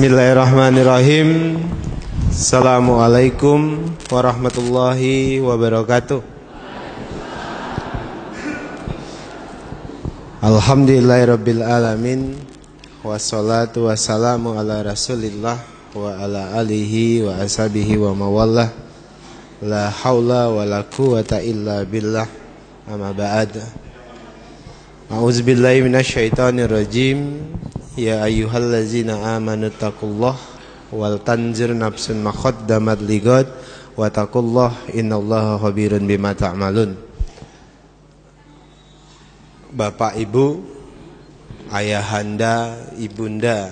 Bismillahirrahmanirrahim. Assalamualaikum warahmatullahi wabarakatuh. Alhamdulillahirabbil alamin. Wassalatu wassalamu ala Rasulillah wa ala alihi wa ashabihi wa mawallah. La haula wa la quwata illa billah. Amma ba'd. A'udzubillahi Ya ayyuhallazina amanu taqullah wal tanzir nafsun ma qaddamat ligad wa taqullah innallaha khabirun bima ta'malun. Bapak Ibu, ayahanda, ibunda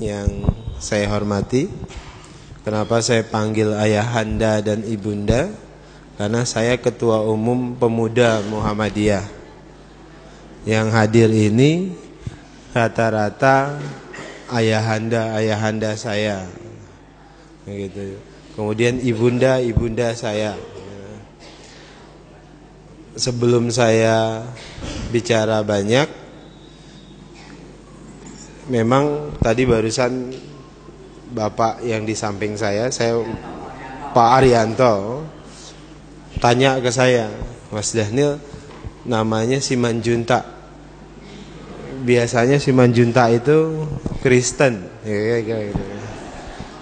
yang saya hormati. Kenapa saya panggil ayahanda dan ibunda? Karena saya ketua umum pemuda Muhammadiyah. Yang hadir ini rata-rata ayahanda ayahanda saya. Gitu kemudian ibunda ibunda saya. Sebelum saya bicara banyak memang tadi barusan bapak yang di samping saya saya Pak Arianto tanya ke saya Mas Daniel namanya Simanjunta biasanya si Manjunta itu Kristen. Ya, ya, ya,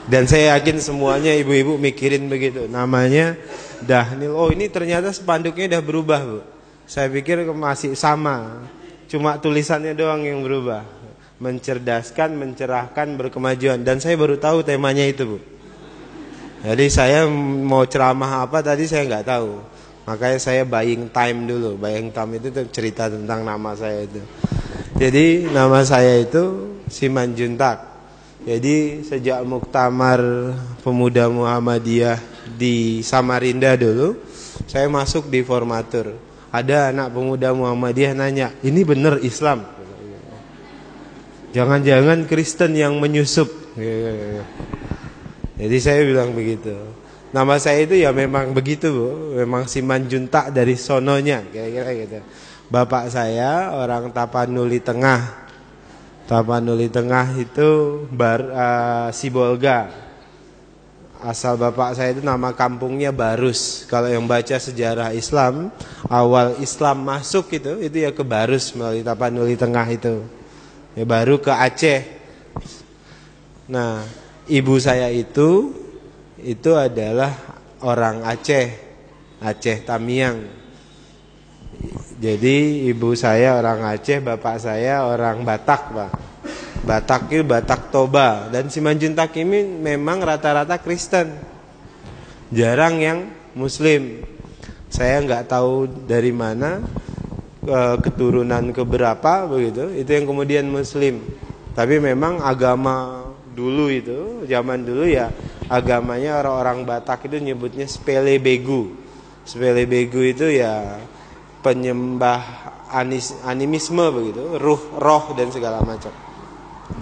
dan saya yakin semuanya ibu-ibu mikirin begitu. Namanya Dahnil oh ini ternyata spanduknya udah berubah bu. Saya pikir masih sama. Cuma tulisannya doang yang berubah. Mencerdaskan mencerahkan berkemajuan. Dan saya baru tahu temanya itu bu. Jadi saya mau ceramah apa tadi saya nggak tahu. Makanya saya buying time dulu. Buying time itu cerita tentang nama saya itu jadi nama saya itu Siman Juntak. Jadi sejak Muktamar Pemuda Muhammadiyah di Samarinda dulu, saya masuk di formatur. Ada anak pemuda Muhammadiyah nanya, ini benar Islam? Jangan-jangan Kristen yang menyusup. Jadi saya bilang begitu. Nama saya itu ya memang begitu, Bu. Memang Siman Juntak dari sononya, kira-kira gitu. Bapak saya orang Tapanuli Tengah. Tapanuli Tengah itu Bar uh, Sibolga. Asal bapak saya itu nama kampungnya Barus. Kalau yang baca sejarah Islam, awal Islam masuk itu itu ya ke Barus melalui Tapanuli Tengah itu. Ya baru ke Aceh. Nah, ibu saya itu itu adalah orang Aceh. Aceh Tamiang. Jadi ibu saya orang Aceh, bapak saya orang Batak, Pak. Batak itu Batak Toba dan Simanjuntak ini memang rata-rata Kristen. Jarang yang Muslim. Saya nggak tahu dari mana keturunan keberapa begitu. Itu yang kemudian Muslim. Tapi memang agama dulu itu, zaman dulu ya agamanya orang-orang Batak itu nyebutnya. Sepele begu itu ya penyembah anis, animisme begitu, ruh, roh dan segala macam.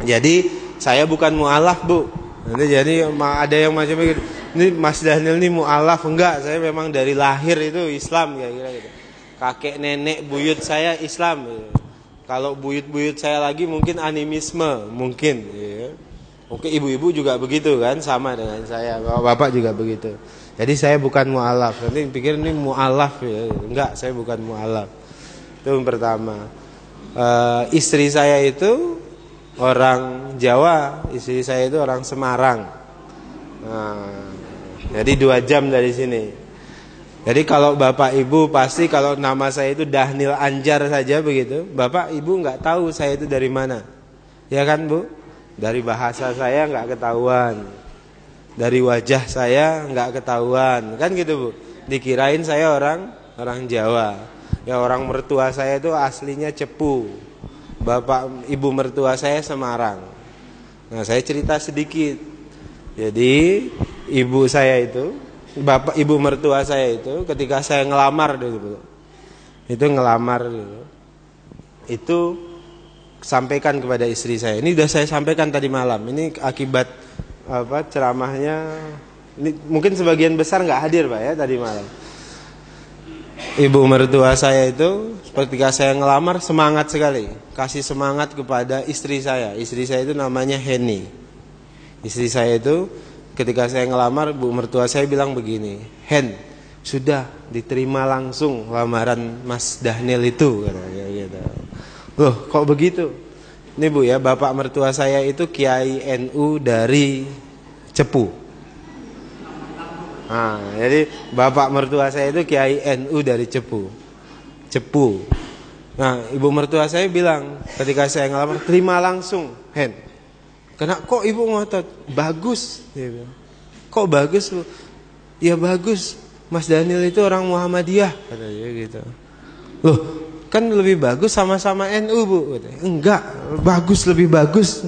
Jadi saya bukan mualaf bu. Nanti jadi ada yang macam begitu. Ini Mas Daniel ini mualaf enggak? Saya memang dari lahir itu Islam kira-kira gitu. Kakek nenek buyut saya Islam. Gitu. Kalau buyut-buyut saya lagi mungkin animisme mungkin. Ya. Oke ibu-ibu juga begitu kan sama dengan saya. Bapak juga begitu. Jadi saya bukan mualaf. Nanti pikir ini mualaf ya. Enggak, saya bukan mualaf. Itu yang pertama. E, istri saya itu orang Jawa, istri saya itu orang Semarang. Nah, jadi dua jam dari sini. Jadi kalau bapak ibu pasti kalau nama saya itu Dahnil Anjar saja begitu, bapak ibu nggak tahu saya itu dari mana, ya kan bu? Dari bahasa saya nggak ketahuan dari wajah saya nggak ketahuan. Kan gitu bu? Dikirain saya orang orang Jawa. Ya orang mertua saya itu aslinya Cepu. Bapak ibu mertua saya Semarang. Nah saya cerita sedikit. Jadi ibu saya itu bapak ibu mertua saya itu ketika saya ngelamar dulu itu ngelamar dulu itu sampaikan kepada istri saya. Ini sudah saya sampaikan tadi malam. Ini akibat apa ceramahnya ini mungkin sebagian besar nggak hadir pak ya tadi malam. Ibu mertua saya itu ketika saya ngelamar semangat sekali, kasih semangat kepada istri saya. Istri saya itu namanya Henny. Istri saya itu ketika saya ngelamar bu mertua saya bilang begini, Hen, sudah diterima langsung lamaran Mas Daniel itu gitu. Loh, kok begitu? Ini Bu ya, bapak mertua saya itu Kiai NU dari Cepu. Nah, jadi bapak mertua saya itu Kiai NU dari Cepu. Cepu. Nah, ibu mertua saya bilang ketika saya ngelamar terima langsung, Hen. Kena kok ibu ngotot? Bagus, dia bilang. Kok bagus, Bu? Ya bagus. Mas Daniel itu orang Muhammadiyah, katanya gitu. Loh, kan lebih bagus sama-sama NU, Bu. Enggak, bagus lebih bagus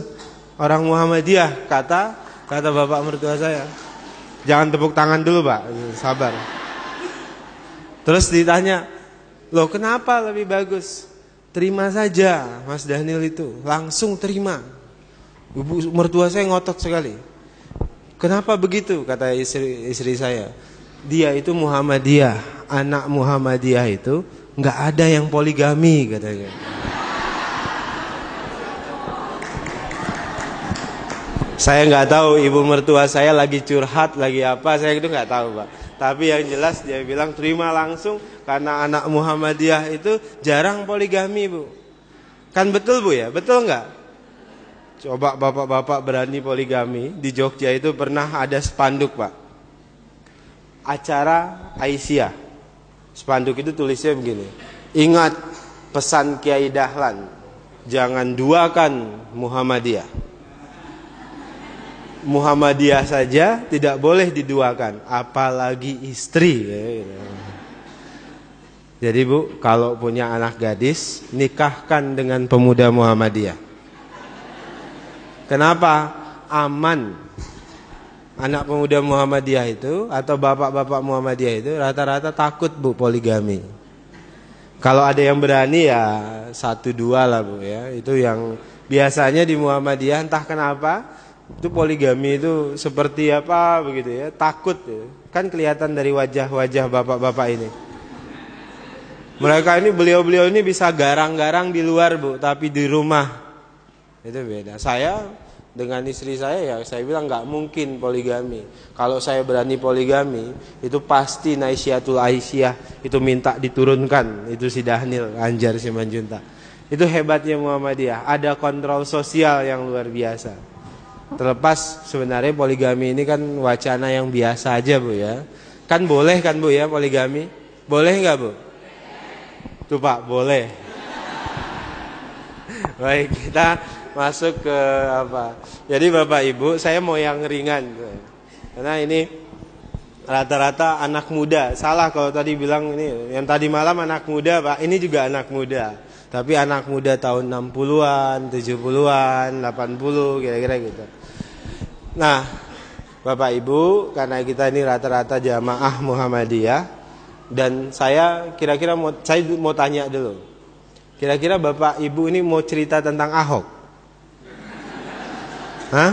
orang Muhammadiyah, kata kata bapak mertua saya. Jangan tepuk tangan dulu, Pak. Sabar. Terus ditanya, "Loh, kenapa lebih bagus?" Terima saja, Mas Daniel itu. Langsung terima. Ibu mertua saya ngotot sekali. Kenapa begitu? Kata istri, istri saya. Dia itu Muhammadiyah. Anak Muhammadiyah itu nggak ada yang poligami katanya. Saya nggak tahu ibu mertua saya lagi curhat lagi apa saya itu nggak tahu pak. Tapi yang jelas dia bilang terima langsung karena anak Muhammadiyah itu jarang poligami bu. Kan betul bu ya, betul nggak? Coba bapak-bapak berani poligami di Jogja itu pernah ada spanduk pak. Acara Aisyah. Spanduk itu tulisnya begini. Ingat pesan Kiai Dahlan, jangan duakan Muhammadiyah. Muhammadiyah saja tidak boleh diduakan, apalagi istri. Jadi bu, kalau punya anak gadis, nikahkan dengan pemuda Muhammadiyah. Kenapa? Aman. Anak pemuda Muhammadiyah itu atau bapak-bapak Muhammadiyah itu rata-rata takut bu poligami. Kalau ada yang berani ya satu dua lah bu ya. Itu yang biasanya di Muhammadiyah entah kenapa itu poligami itu seperti apa begitu ya takut ya. kan kelihatan dari wajah-wajah bapak-bapak ini mereka ini beliau-beliau ini bisa garang-garang di luar bu tapi di rumah itu beda saya dengan istri saya ya saya bilang nggak mungkin poligami kalau saya berani poligami itu pasti Naisyatul Aisyah itu minta diturunkan itu si Dahnil Anjar si Manjunta itu hebatnya Muhammadiyah ada kontrol sosial yang luar biasa Terlepas sebenarnya poligami ini kan wacana yang biasa aja bu ya. Kan boleh kan bu ya poligami? Boleh nggak bu? Tuh pak boleh. Baik kita masuk ke apa? Jadi bapak ibu saya mau yang ringan. Karena ini rata-rata anak muda. Salah kalau tadi bilang ini yang tadi malam anak muda pak. Ini juga anak muda. Tapi anak muda tahun 60-an, 70-an, 80 kira-kira gitu. Nah, Bapak Ibu, karena kita ini rata-rata jamaah Muhammadiyah dan saya kira-kira mau saya mau tanya dulu. Kira-kira Bapak Ibu ini mau cerita tentang Ahok? Hah?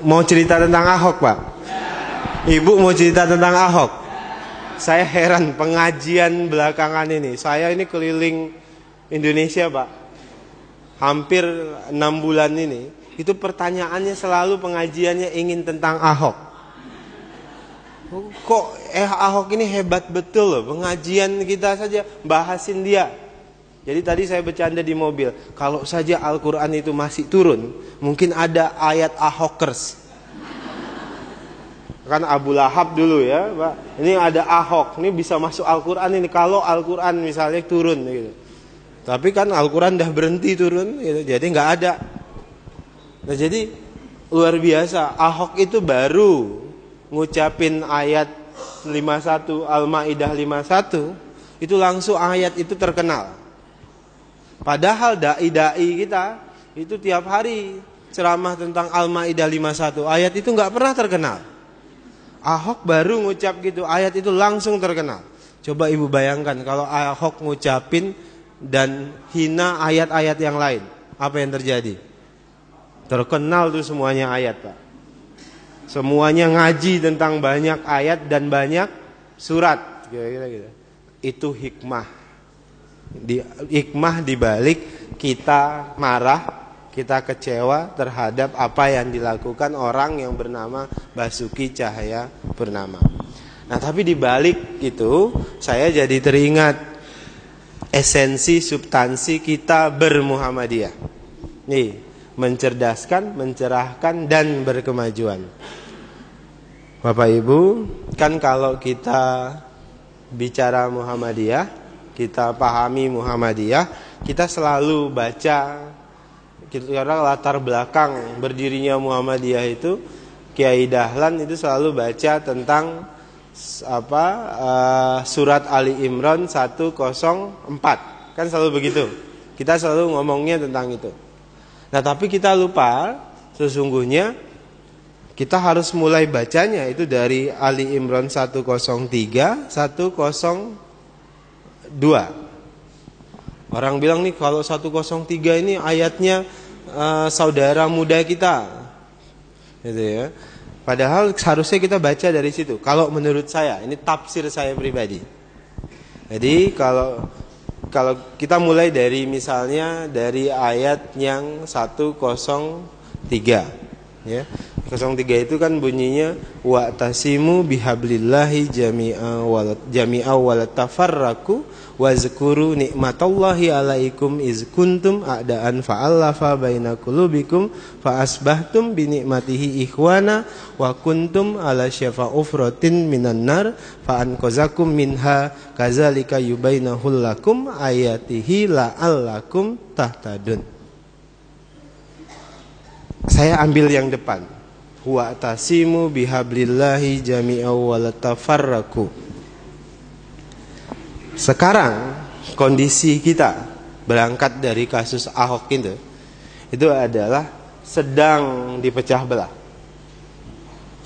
Mau cerita tentang Ahok, Pak? Ibu mau cerita tentang Ahok? Saya heran pengajian belakangan ini. Saya ini keliling Indonesia, Pak. Hampir enam bulan ini. Itu pertanyaannya selalu pengajiannya ingin tentang Ahok. Kok eh Ahok ini hebat betul loh. Pengajian kita saja bahasin dia. Jadi tadi saya bercanda di mobil. Kalau saja Al-Quran itu masih turun. Mungkin ada ayat Ahokers kan Abu Lahab dulu ya, Pak. Ini ada Ahok, ini bisa masuk Al-Qur'an ini kalau Al-Qur'an misalnya turun gitu. Tapi kan Al-Qur'an dah berhenti turun gitu. Jadi nggak ada. Nah, jadi luar biasa. Ahok itu baru ngucapin ayat 51 Al-Maidah 51 itu langsung ayat itu terkenal. Padahal dai-dai kita itu tiap hari ceramah tentang Al-Maidah 51 ayat itu nggak pernah terkenal. Ahok baru ngucap gitu, ayat itu langsung terkenal. Coba ibu bayangkan kalau Ahok ngucapin dan hina ayat-ayat yang lain, apa yang terjadi? Terkenal tuh semuanya ayat pak. Semuanya ngaji tentang banyak ayat dan banyak surat, kira-kira gitu. Itu hikmah. Di, hikmah dibalik kita marah kita kecewa terhadap apa yang dilakukan orang yang bernama Basuki Cahaya Purnama. Nah, tapi di balik itu saya jadi teringat esensi substansi kita bermuhammadiyah. Nih, mencerdaskan, mencerahkan dan berkemajuan. Bapak Ibu, kan kalau kita bicara Muhammadiyah, kita pahami Muhammadiyah, kita selalu baca karena latar belakang berdirinya Muhammadiyah itu Kiai Dahlan itu selalu baca tentang apa uh, surat Ali Imran 104 kan selalu begitu? Kita selalu ngomongnya tentang itu. Nah tapi kita lupa sesungguhnya kita harus mulai bacanya itu dari Ali Imran 103 102 orang bilang nih kalau 103 ini ayatnya uh, saudara muda kita. Gitu ya. Padahal harusnya kita baca dari situ. Kalau menurut saya ini tafsir saya pribadi. Jadi kalau kalau kita mulai dari misalnya dari ayat yang 103 ya. 03 itu kan bunyinya wa tasimu bihablillahi jami'a wal jami'a wal tafarraku wa zkuru nikmatallahi alaikum iz kuntum a'daan fa'alafa baina qulubikum fa asbahtum bi nikmatihi ikhwana wa kuntum ala syafa ufratin minan nar fa anqazakum minha kadzalika yubainahu lakum ayatihi la'allakum tahtadun saya ambil yang depan wa tasimu bihablillahi jami'a wa tafarraku. Sekarang kondisi kita berangkat dari kasus Ahok itu itu adalah sedang dipecah belah.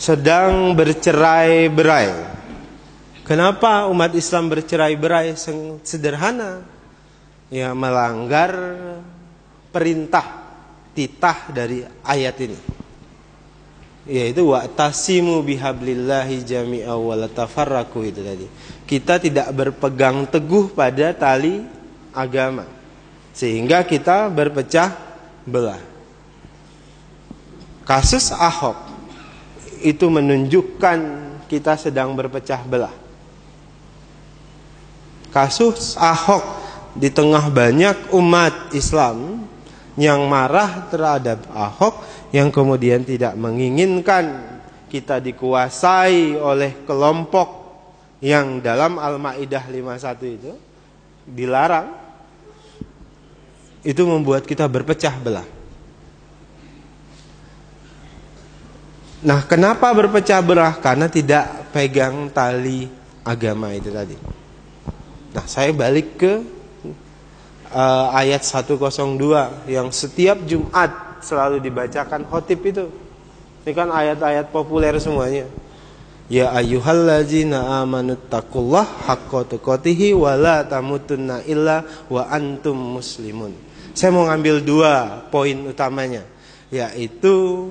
Sedang bercerai-berai. Kenapa umat Islam bercerai-berai sederhana? Ya melanggar perintah titah dari ayat ini yaitu wa tasimu bihablillahi jami'a wa tafarraqu itu tadi. Kita tidak berpegang teguh pada tali agama sehingga kita berpecah belah. Kasus Ahok itu menunjukkan kita sedang berpecah belah. Kasus Ahok di tengah banyak umat Islam yang marah terhadap Ahok yang kemudian tidak menginginkan kita dikuasai oleh kelompok yang dalam Al-Maidah 51 itu dilarang itu membuat kita berpecah belah. Nah, kenapa berpecah belah? Karena tidak pegang tali agama itu tadi. Nah, saya balik ke uh, ayat 102 yang setiap Jumat selalu dibacakan khotib itu. Ini kan ayat-ayat populer semuanya. Ya ayyuhallazina amanu taqullah haqqa tuqatih wa la tamutunna illa wa antum muslimun. Saya mau ngambil dua poin utamanya, yaitu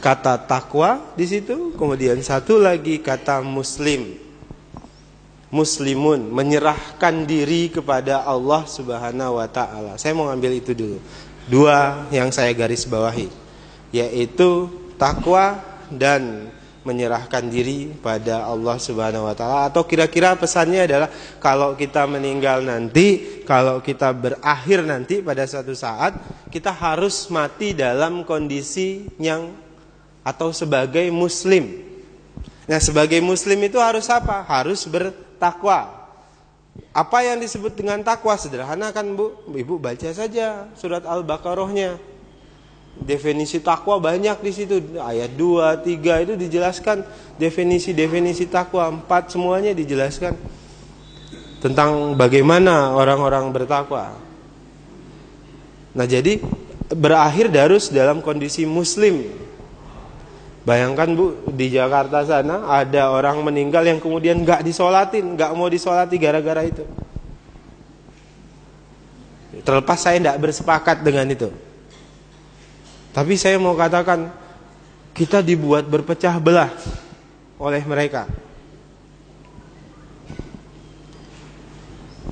kata takwa di situ, kemudian satu lagi kata muslim. Muslimun menyerahkan diri kepada Allah Subhanahu wa taala. Saya mau ngambil itu dulu dua yang saya garis bawahi yaitu takwa dan menyerahkan diri pada Allah Subhanahu wa taala atau kira-kira pesannya adalah kalau kita meninggal nanti, kalau kita berakhir nanti pada suatu saat, kita harus mati dalam kondisi yang atau sebagai muslim. Nah, sebagai muslim itu harus apa? Harus bertakwa. Apa yang disebut dengan takwa sederhana kan Bu? Ibu baca saja surat Al-Baqarahnya. Definisi takwa banyak di situ. Ayat 2, 3 itu dijelaskan definisi-definisi takwa, empat semuanya dijelaskan tentang bagaimana orang-orang bertakwa. Nah, jadi berakhir darus dalam kondisi muslim Bayangkan bu di Jakarta sana ada orang meninggal yang kemudian nggak disolatin, nggak mau disolati gara-gara itu. Terlepas saya tidak bersepakat dengan itu. Tapi saya mau katakan kita dibuat berpecah belah oleh mereka.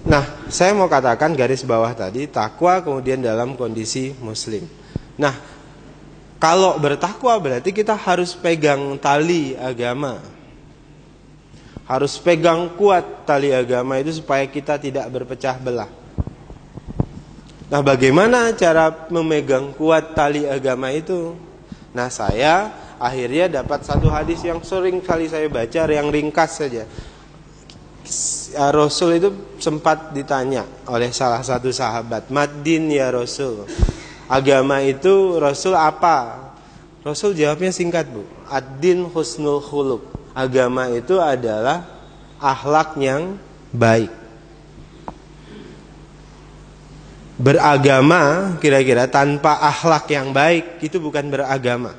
Nah, saya mau katakan garis bawah tadi takwa kemudian dalam kondisi muslim. Nah, kalau bertakwa berarti kita harus pegang tali agama. Harus pegang kuat tali agama itu supaya kita tidak berpecah belah. Nah, bagaimana cara memegang kuat tali agama itu? Nah, saya akhirnya dapat satu hadis yang sering kali saya baca yang ringkas saja. Ya, Rasul itu sempat ditanya oleh salah satu sahabat, "Madin ya Rasul." Agama itu Rasul apa? Rasul jawabnya singkat, Bu. Ad-din husnul khuluq. Agama itu adalah akhlak yang baik. Beragama kira-kira tanpa akhlak yang baik itu bukan beragama.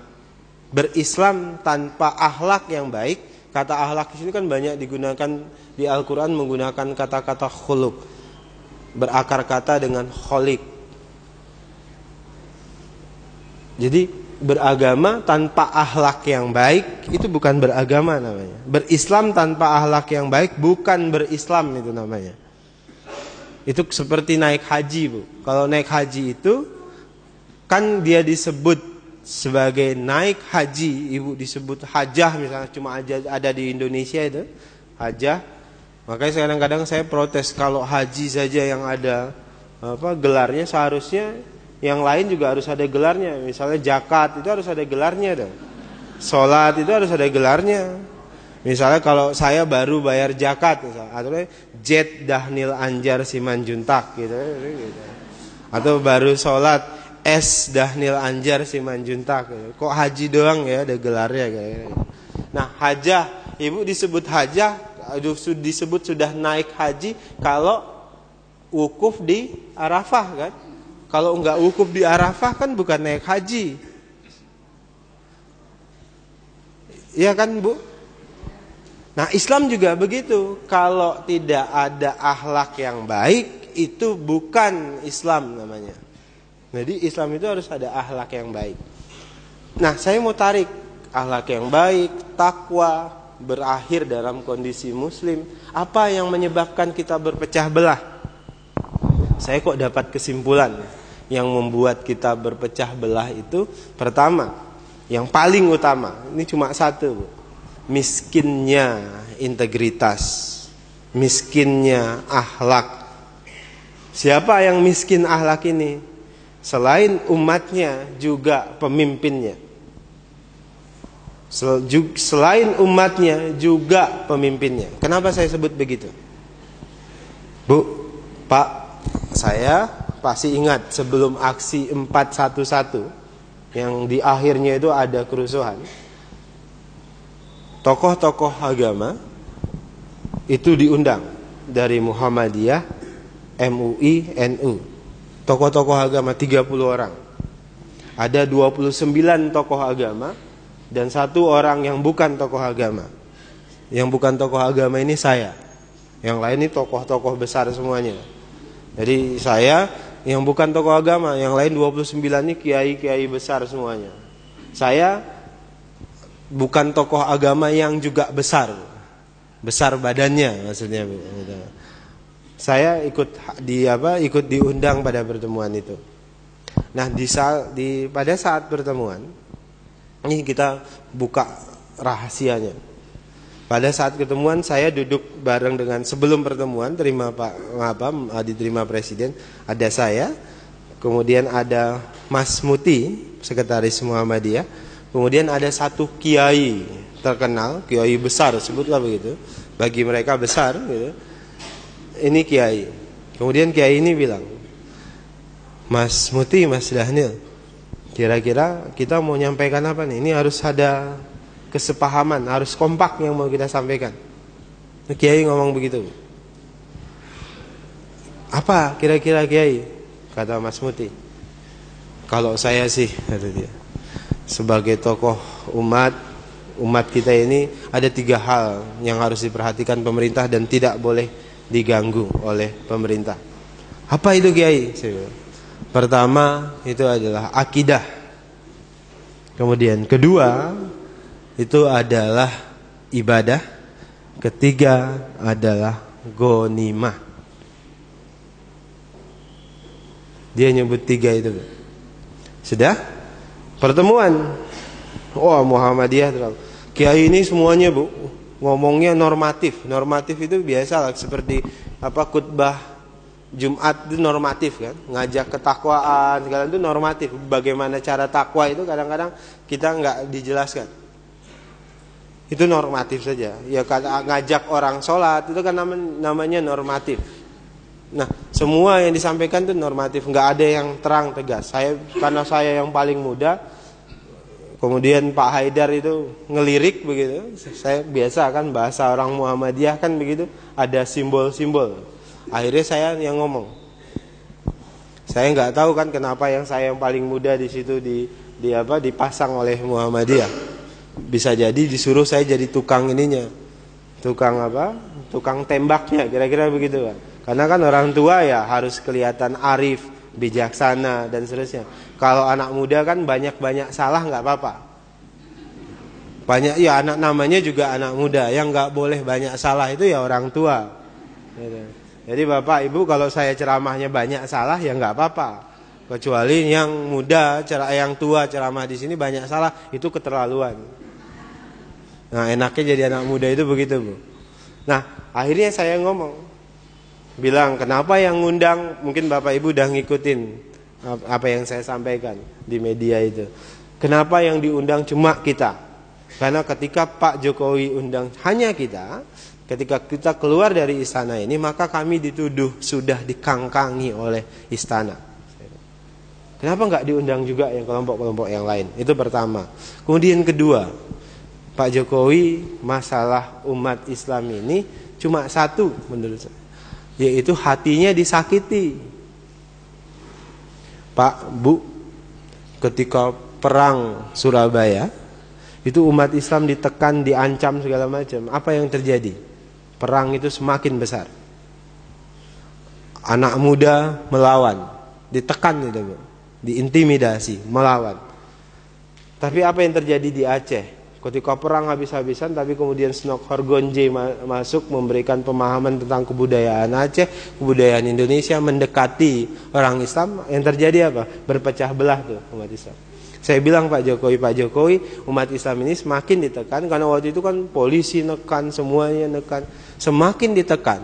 Berislam tanpa akhlak yang baik Kata ahlak di sini kan banyak digunakan di Al-Quran menggunakan kata-kata khuluk. Berakar kata dengan kholik. Jadi beragama tanpa ahlak yang baik itu bukan beragama namanya. Berislam tanpa ahlak yang baik bukan berislam itu namanya. Itu seperti naik haji bu. Kalau naik haji itu kan dia disebut sebagai naik haji ibu disebut hajah misalnya cuma aja ada di Indonesia itu hajah makanya kadang-kadang saya protes kalau haji saja yang ada apa gelarnya seharusnya yang lain juga harus ada gelarnya. Misalnya jakat itu harus ada gelarnya dong sholat itu harus ada gelarnya. Misalnya kalau saya baru bayar jakat misalnya atau jet dahnil anjar simanjuntak gitu, gitu atau baru sholat S Dahnil Anjar Simanjuntak. Kok haji doang ya ada gelarnya kayak Nah, hajah, Ibu disebut hajah disebut sudah naik haji kalau wukuf di Arafah kan? Kalau enggak wukuf di Arafah kan bukan naik haji. Iya kan, Bu? Nah, Islam juga begitu. Kalau tidak ada akhlak yang baik, itu bukan Islam namanya. Jadi Islam itu harus ada akhlak yang baik. Nah, saya mau tarik akhlak yang baik, takwa, berakhir dalam kondisi muslim. Apa yang menyebabkan kita berpecah belah? Saya kok dapat kesimpulan yang membuat kita berpecah belah itu pertama, yang paling utama, ini cuma satu, miskinnya integritas, miskinnya akhlak. Siapa yang miskin akhlak ini? Selain umatnya juga pemimpinnya. Selain umatnya juga pemimpinnya. Kenapa saya sebut begitu? Bu, Pak, saya pasti ingat sebelum aksi 411 yang di akhirnya itu ada kerusuhan. Tokoh-tokoh agama itu diundang dari Muhammadiyah, MUI, NU tokoh-tokoh agama 30 orang. Ada 29 tokoh agama dan satu orang yang bukan tokoh agama. Yang bukan tokoh agama ini saya. Yang lain ini tokoh-tokoh besar semuanya. Jadi saya yang bukan tokoh agama, yang lain 29 ini kiai-kiai besar semuanya. Saya bukan tokoh agama yang juga besar. Besar badannya maksudnya saya ikut di apa ikut diundang pada pertemuan itu. Nah di saat di pada saat pertemuan ini kita buka rahasianya. Pada saat ketemuan saya duduk bareng dengan sebelum pertemuan terima Pak apa diterima presiden ada saya kemudian ada Mas Muti sekretaris Muhammadiyah kemudian ada satu kiai terkenal kiai besar sebutlah begitu bagi mereka besar gitu ini kiai. Kemudian kiai ini bilang, Mas Muti, Mas Daniel, kira-kira kita mau nyampaikan apa nih? Ini harus ada kesepahaman, harus kompak yang mau kita sampaikan. Kiai ngomong begitu. Apa kira-kira Kiai? Kata Mas Muti. Kalau saya sih, kata dia, sebagai tokoh umat, umat kita ini ada tiga hal yang harus diperhatikan pemerintah dan tidak boleh diganggu oleh pemerintah. Apa itu Kiai? Pertama itu adalah akidah. Kemudian kedua itu adalah ibadah. Ketiga adalah gonimah. Dia nyebut tiga itu. Sudah? Pertemuan. Oh Muhammadiyah terlalu. Kiai ini semuanya bu ngomongnya normatif. Normatif itu biasa lah seperti apa khutbah Jumat itu normatif kan, ngajak ketakwaan segala itu normatif. Bagaimana cara takwa itu kadang-kadang kita nggak dijelaskan. Itu normatif saja. Ya ngajak orang sholat itu kan namanya normatif. Nah, semua yang disampaikan itu normatif, nggak ada yang terang tegas. Saya karena saya yang paling muda, kemudian Pak Haidar itu ngelirik begitu. Saya biasa kan bahasa orang Muhammadiyah kan begitu, ada simbol-simbol. Akhirnya saya yang ngomong. Saya nggak tahu kan kenapa yang saya yang paling muda di situ di di apa dipasang oleh Muhammadiyah. Bisa jadi disuruh saya jadi tukang ininya. Tukang apa? Tukang tembaknya kira-kira begitu kan. Karena kan orang tua ya harus kelihatan arif, bijaksana dan seterusnya. Kalau anak muda kan banyak-banyak salah nggak apa-apa. Banyak ya anak namanya juga anak muda yang nggak boleh banyak salah itu ya orang tua. Gitu. Jadi bapak ibu kalau saya ceramahnya banyak salah ya nggak apa-apa. Kecuali yang muda, yang tua ceramah di sini banyak salah itu keterlaluan. Nah enaknya jadi anak muda itu begitu bu. Nah akhirnya saya ngomong bilang kenapa yang ngundang mungkin Bapak Ibu udah ngikutin apa yang saya sampaikan di media itu. Kenapa yang diundang cuma kita? Karena ketika Pak Jokowi undang hanya kita, ketika kita keluar dari istana ini maka kami dituduh sudah dikangkangi oleh istana. Kenapa nggak diundang juga yang kelompok-kelompok yang lain? Itu pertama. Kemudian kedua, Pak Jokowi masalah umat Islam ini cuma satu menurut saya yaitu hatinya disakiti. Pak, Bu, ketika perang Surabaya, itu umat Islam ditekan, diancam segala macam. Apa yang terjadi? Perang itu semakin besar. Anak muda melawan, ditekan itu, Bu. Diintimidasi, melawan. Tapi apa yang terjadi di Aceh? Ketika perang habis-habisan tapi kemudian Snok Horgonje masuk memberikan pemahaman tentang kebudayaan Aceh, kebudayaan Indonesia mendekati orang Islam, yang terjadi apa? Berpecah belah tuh umat Islam. Saya bilang Pak Jokowi, Pak Jokowi, umat Islam ini semakin ditekan karena waktu itu kan polisi nekan, semuanya nekan. Semakin ditekan,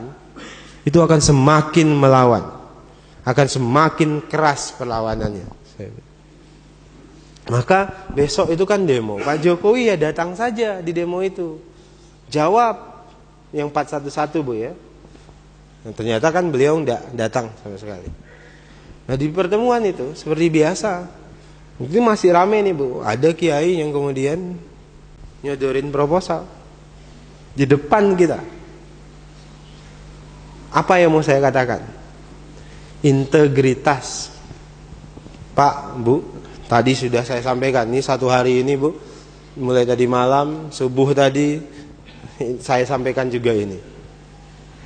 itu akan semakin melawan. Akan semakin keras perlawanannya. Saya. Maka besok itu kan demo. Pak Jokowi ya datang saja di demo itu. Jawab yang 411 Bu ya. Nah, ternyata kan beliau enggak datang sama sekali. Nah di pertemuan itu seperti biasa. Itu masih rame nih Bu. Ada kiai yang kemudian nyodorin proposal di depan kita. Apa yang mau saya katakan? Integritas Pak, Bu, Tadi sudah saya sampaikan, ini satu hari ini Bu, mulai tadi malam, subuh tadi, saya sampaikan juga ini.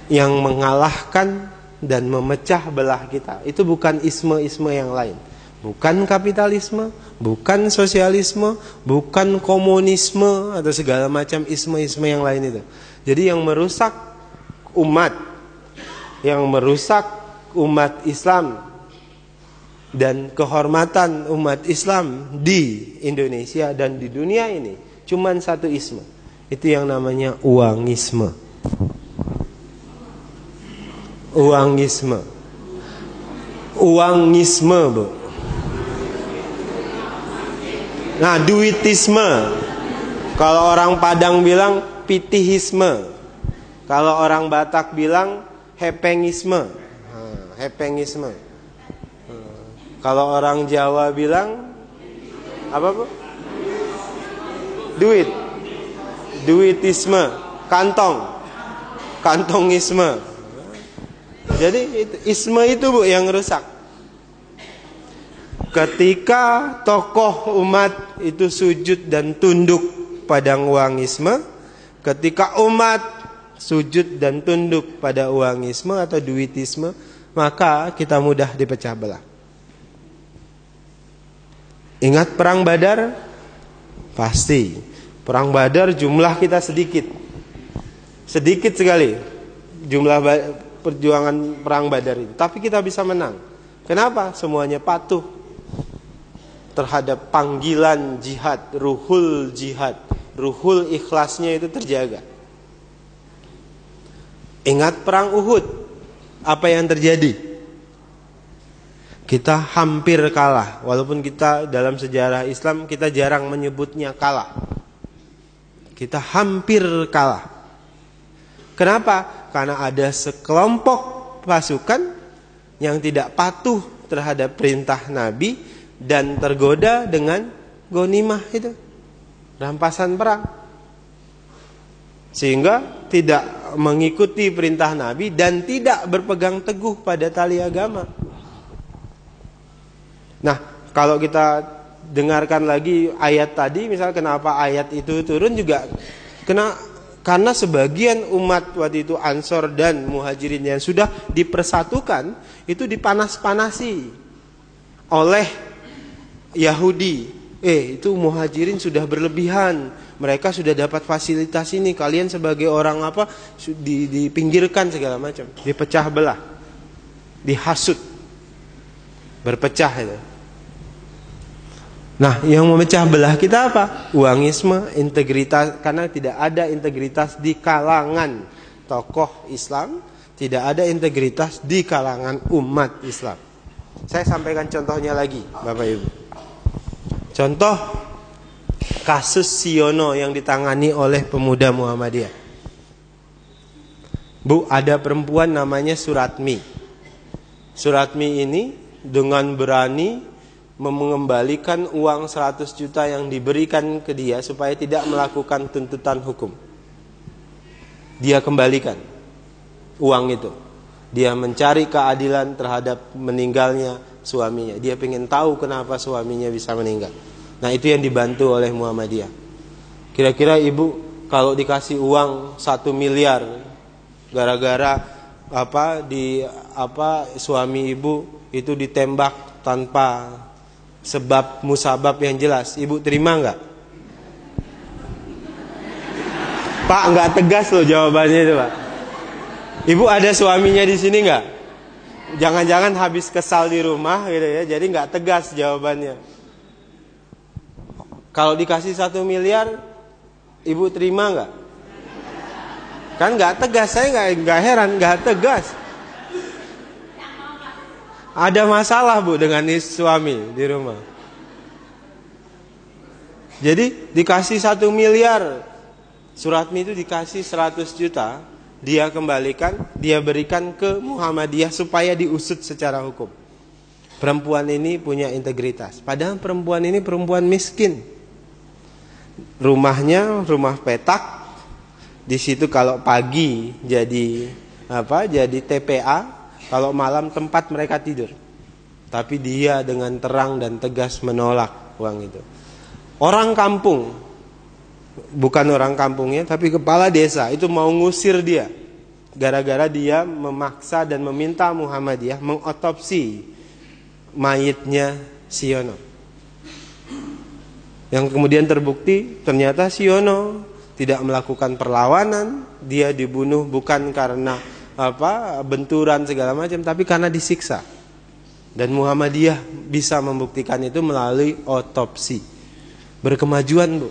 Yang mengalahkan dan memecah belah kita, itu bukan isme-isme yang lain. Bukan kapitalisme, bukan sosialisme, bukan komunisme, atau segala macam isme-isme yang lain itu. Jadi yang merusak umat, yang merusak umat Islam dan kehormatan umat Islam di Indonesia dan di dunia ini cuman satu isme. Itu yang namanya uangisme. Uangisme. Uangisme, Bu. Nah, duitisme. Kalau orang Padang bilang pitihisme. Kalau orang Batak bilang hepengisme. Nah, hepengisme. Kalau orang Jawa bilang apa bu? Duit, duitisme, kantong, kantongisme. Jadi isme itu bu yang rusak. Ketika tokoh umat itu sujud dan tunduk pada uangisme, ketika umat sujud dan tunduk pada uangisme atau duitisme, maka kita mudah dipecah belah. Ingat perang Badar? Pasti. Perang Badar jumlah kita sedikit. Sedikit sekali jumlah perjuangan perang Badar itu. Tapi kita bisa menang. Kenapa? Semuanya patuh terhadap panggilan jihad, ruhul jihad, ruhul ikhlasnya itu terjaga. Ingat perang Uhud, apa yang terjadi? Kita hampir kalah, walaupun kita dalam sejarah Islam kita jarang menyebutnya kalah. Kita hampir kalah. Kenapa? Karena ada sekelompok pasukan yang tidak patuh terhadap perintah Nabi dan tergoda dengan gonimah itu rampasan perang sehingga tidak mengikuti perintah Nabi dan tidak berpegang teguh pada tali agama. Nah, kalau kita dengarkan lagi ayat tadi, misal kenapa ayat itu turun juga kena karena sebagian umat waktu itu Ansor dan Muhajirin yang sudah dipersatukan itu dipanas-panasi oleh Yahudi. Eh, itu Muhajirin sudah berlebihan. Mereka sudah dapat fasilitas ini. Kalian sebagai orang apa dipinggirkan segala macam, dipecah belah. Dihasut. Berpecah itu. Nah, yang memecah belah kita apa? Uangisme, integritas karena tidak ada integritas di kalangan tokoh Islam, tidak ada integritas di kalangan umat Islam. Saya sampaikan contohnya lagi, Bapak Ibu. Contoh kasus Siono yang ditangani oleh pemuda Muhammadiyah. Bu, ada perempuan namanya Suratmi. Suratmi ini dengan berani mengembalikan uang 100 juta yang diberikan ke dia supaya tidak melakukan tuntutan hukum. Dia kembalikan uang itu. Dia mencari keadilan terhadap meninggalnya suaminya. Dia ingin tahu kenapa suaminya bisa meninggal. Nah itu yang dibantu oleh Muhammadiyah. Kira-kira ibu kalau dikasih uang satu miliar gara-gara apa di apa suami ibu itu ditembak tanpa sebab musabab yang jelas. Ibu terima nggak? Pak nggak tegas loh jawabannya itu pak. Ibu ada suaminya di sini nggak? Jangan-jangan habis kesal di rumah gitu ya, jadi nggak tegas jawabannya. Kalau dikasih satu miliar, ibu terima nggak? Kan nggak tegas, saya nggak nggak heran, nggak tegas. Ada masalah bu dengan suami di rumah. Jadi dikasih satu miliar, Suratmi itu dikasih 100 juta, dia kembalikan, dia berikan ke Muhammadiyah supaya diusut secara hukum. Perempuan ini punya integritas. Padahal perempuan ini perempuan miskin. Rumahnya rumah petak. Di situ kalau pagi jadi apa? Jadi TPA, kalau malam tempat mereka tidur. Tapi dia dengan terang dan tegas menolak uang itu. Orang kampung, bukan orang kampungnya, tapi kepala desa itu mau ngusir dia. Gara-gara dia memaksa dan meminta Muhammadiyah mengotopsi mayitnya Siono. Yang kemudian terbukti ternyata Siono tidak melakukan perlawanan, dia dibunuh bukan karena apa benturan segala macam tapi karena disiksa. Dan Muhammadiyah bisa membuktikan itu melalui otopsi. Berkemajuan bu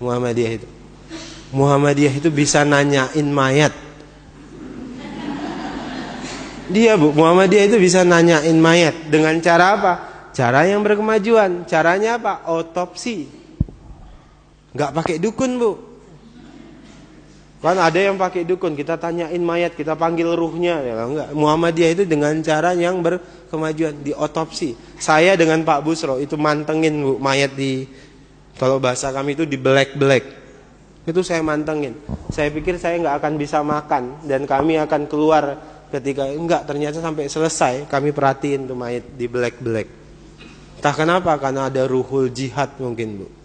Muhammadiyah itu. Muhammadiyah itu bisa nanyain mayat. Dia bu Muhammadiyah itu bisa nanyain mayat. Dengan cara apa? Cara yang berkemajuan. Caranya apa? Otopsi. Nggak pakai dukun bu Kan ada yang pakai dukun, kita tanyain mayat, kita panggil ruhnya, ya enggak. Muhammadiyah itu dengan cara yang berkemajuan, di otopsi. Saya dengan Pak Busro itu mantengin bu, mayat di, kalau bahasa kami itu di black black. Itu saya mantengin. Saya pikir saya nggak akan bisa makan dan kami akan keluar ketika enggak ternyata sampai selesai kami perhatiin tuh mayat di black black. Entah kenapa karena ada ruhul jihad mungkin bu.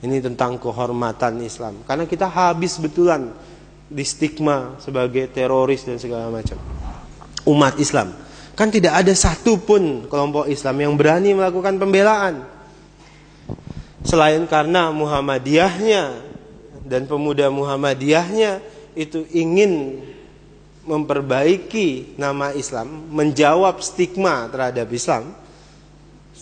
Ini tentang kehormatan Islam. Karena kita habis betulan di stigma sebagai teroris dan segala macam. Umat Islam. Kan tidak ada satupun kelompok Islam yang berani melakukan pembelaan. Selain karena Muhammadiyahnya dan pemuda Muhammadiyahnya itu ingin memperbaiki nama Islam, menjawab stigma terhadap Islam.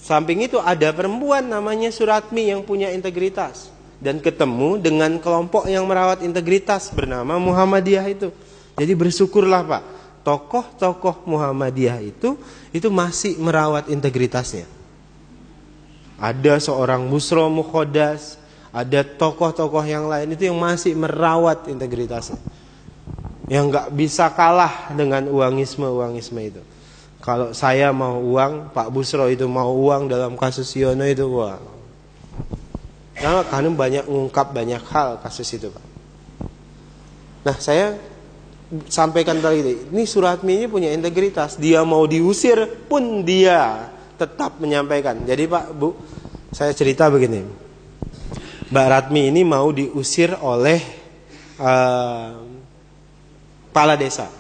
Samping itu ada perempuan namanya Suratmi yang punya integritas dan ketemu dengan kelompok yang merawat integritas bernama Muhammadiyah itu. Jadi bersyukurlah Pak, tokoh-tokoh Muhammadiyah itu itu masih merawat integritasnya. Ada seorang Musro Mukhodas, ada tokoh-tokoh yang lain itu yang masih merawat integritasnya yang nggak bisa kalah dengan uangisme uangisme itu. Kalau saya mau uang, Pak Busro itu mau uang dalam kasus Yono itu wah. Karena karena banyak mengungkap banyak hal kasus itu Pak. Nah saya sampaikan tadi ini Suratmi ini punya integritas. Dia mau diusir pun dia tetap menyampaikan. Jadi Pak Bu, saya cerita begini. Mbak Ratmi ini mau diusir oleh uh, kepala desa.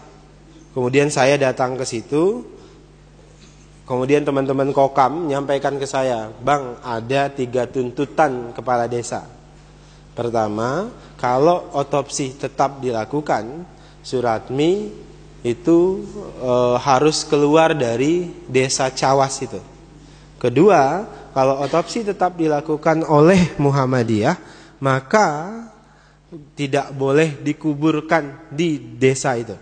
Kemudian saya datang ke situ. Kemudian teman-teman kokam menyampaikan ke saya, Bang, ada tiga tuntutan kepala desa. Pertama, kalau otopsi tetap dilakukan, Suratmi itu e, harus keluar dari desa Cawas itu. Kedua, kalau otopsi tetap dilakukan oleh Muhammadiyah, maka tidak boleh dikuburkan di desa itu.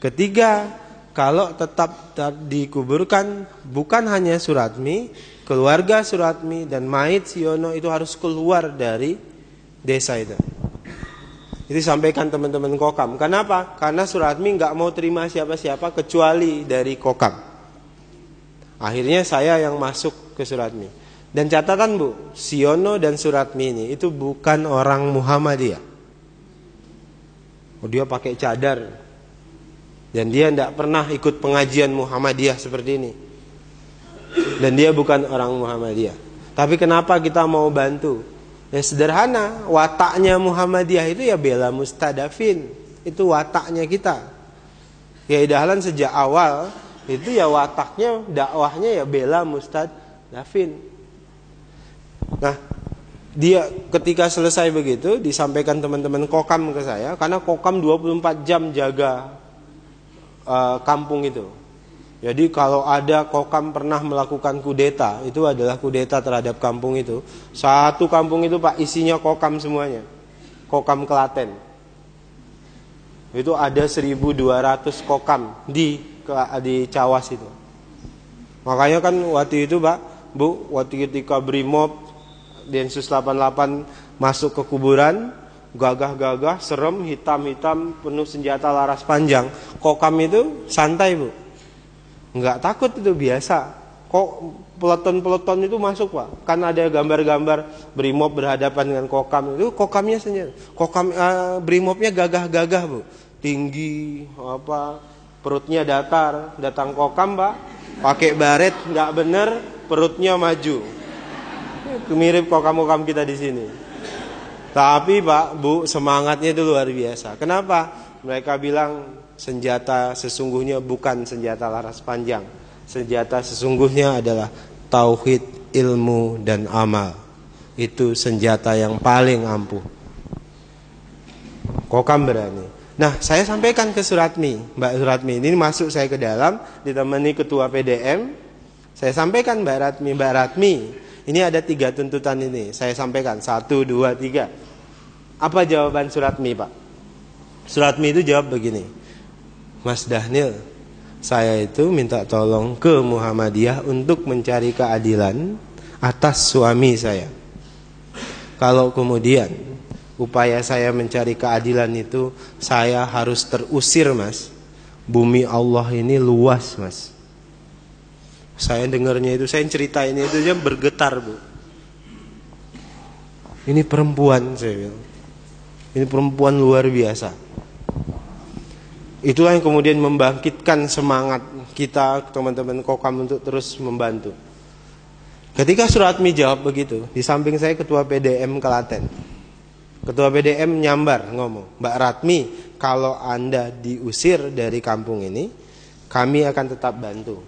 Ketiga, kalau tetap dikuburkan bukan hanya Suratmi, keluarga Suratmi dan Mait Siono itu harus keluar dari desa itu. Itu sampaikan teman-teman Kokam. Kenapa? Karena Suratmi nggak mau terima siapa-siapa kecuali dari Kokam. Akhirnya saya yang masuk ke Suratmi. Dan catatan Bu, Siono dan Suratmi ini itu bukan orang Muhammadiyah. Oh, dia pakai cadar. Dan dia tidak pernah ikut pengajian Muhammadiyah seperti ini. Dan dia bukan orang Muhammadiyah. Tapi kenapa kita mau bantu? Ya sederhana, wataknya Muhammadiyah itu ya bela mustadafin. Itu wataknya kita. Ya idahalan sejak awal itu ya wataknya dakwahnya ya bela mustadafin. Nah, dia ketika selesai begitu disampaikan teman-teman kokam ke saya karena kokam 24 jam jaga uh, kampung itu. Jadi kalau ada kokam pernah melakukan kudeta, itu adalah kudeta terhadap kampung itu. Satu kampung itu Pak isinya kokam semuanya. Kokam Kelaten. Itu ada 1200 kokam di di Cawas itu. Makanya kan waktu itu Pak, Bu, waktu ketika Brimob Densus 88 masuk ke kuburan, gagah-gagah, serem, hitam-hitam, penuh senjata laras panjang. Kokam itu santai bu, nggak takut itu biasa. Kok peleton-peleton itu masuk pak, kan ada gambar-gambar brimob berhadapan dengan kokam itu kokamnya senjata. Kokam uh, brimobnya gagah-gagah bu, tinggi apa perutnya datar, datang kokam pak, pakai baret nggak bener, perutnya maju mirip kok kamu kamu kita di sini. Tapi Pak, Bu, semangatnya itu luar biasa. Kenapa? Mereka bilang senjata sesungguhnya bukan senjata laras panjang. Senjata sesungguhnya adalah tauhid, ilmu dan amal. Itu senjata yang paling ampuh. Kokam berani. Nah, saya sampaikan ke Suratmi, Mbak Suratmi. Ini masuk saya ke dalam, ditemani ketua PDM. Saya sampaikan Mbak Ratmi, Mbak Ratmi, ini ada tiga tuntutan ini. Saya sampaikan. Satu, dua, tiga. Apa jawaban Suratmi Pak? Suratmi itu jawab begini. Mas Dahnil, saya itu minta tolong ke Muhammadiyah untuk mencari keadilan atas suami saya. Kalau kemudian upaya saya mencari keadilan itu saya harus terusir mas. Bumi Allah ini luas mas. Saya dengarnya itu, saya cerita ini itu dia bergetar bu. Ini perempuan saya bilang. Ini perempuan luar biasa. Itulah yang kemudian membangkitkan semangat kita teman-teman kokam untuk terus membantu. Ketika Suratmi jawab begitu, di samping saya ketua PDM Kelaten. Ketua PDM nyambar ngomong, Mbak Ratmi, kalau Anda diusir dari kampung ini, kami akan tetap bantu.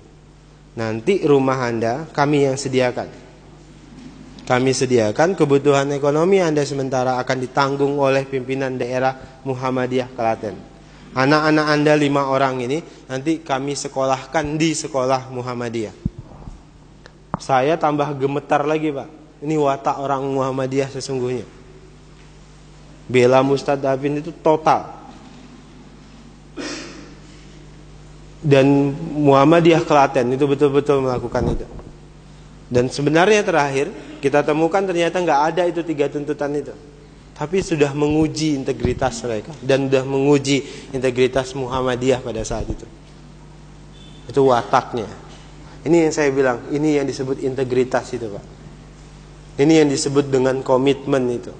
Nanti rumah Anda kami yang sediakan. Kami sediakan kebutuhan ekonomi Anda sementara akan ditanggung oleh pimpinan daerah Muhammadiyah Kelaten. Anak-anak Anda lima orang ini nanti kami sekolahkan di sekolah Muhammadiyah. Saya tambah gemetar lagi Pak. Ini watak orang Muhammadiyah sesungguhnya. Bela Mustadabin itu total. Dan Muhammadiyah Klaten itu betul-betul melakukan itu. Dan sebenarnya terakhir kita temukan ternyata nggak ada itu tiga tuntutan itu tapi sudah menguji integritas mereka dan sudah menguji integritas Muhammadiyah pada saat itu. Itu wataknya. Ini yang saya bilang, ini yang disebut integritas itu, Pak. Ini yang disebut dengan komitmen itu.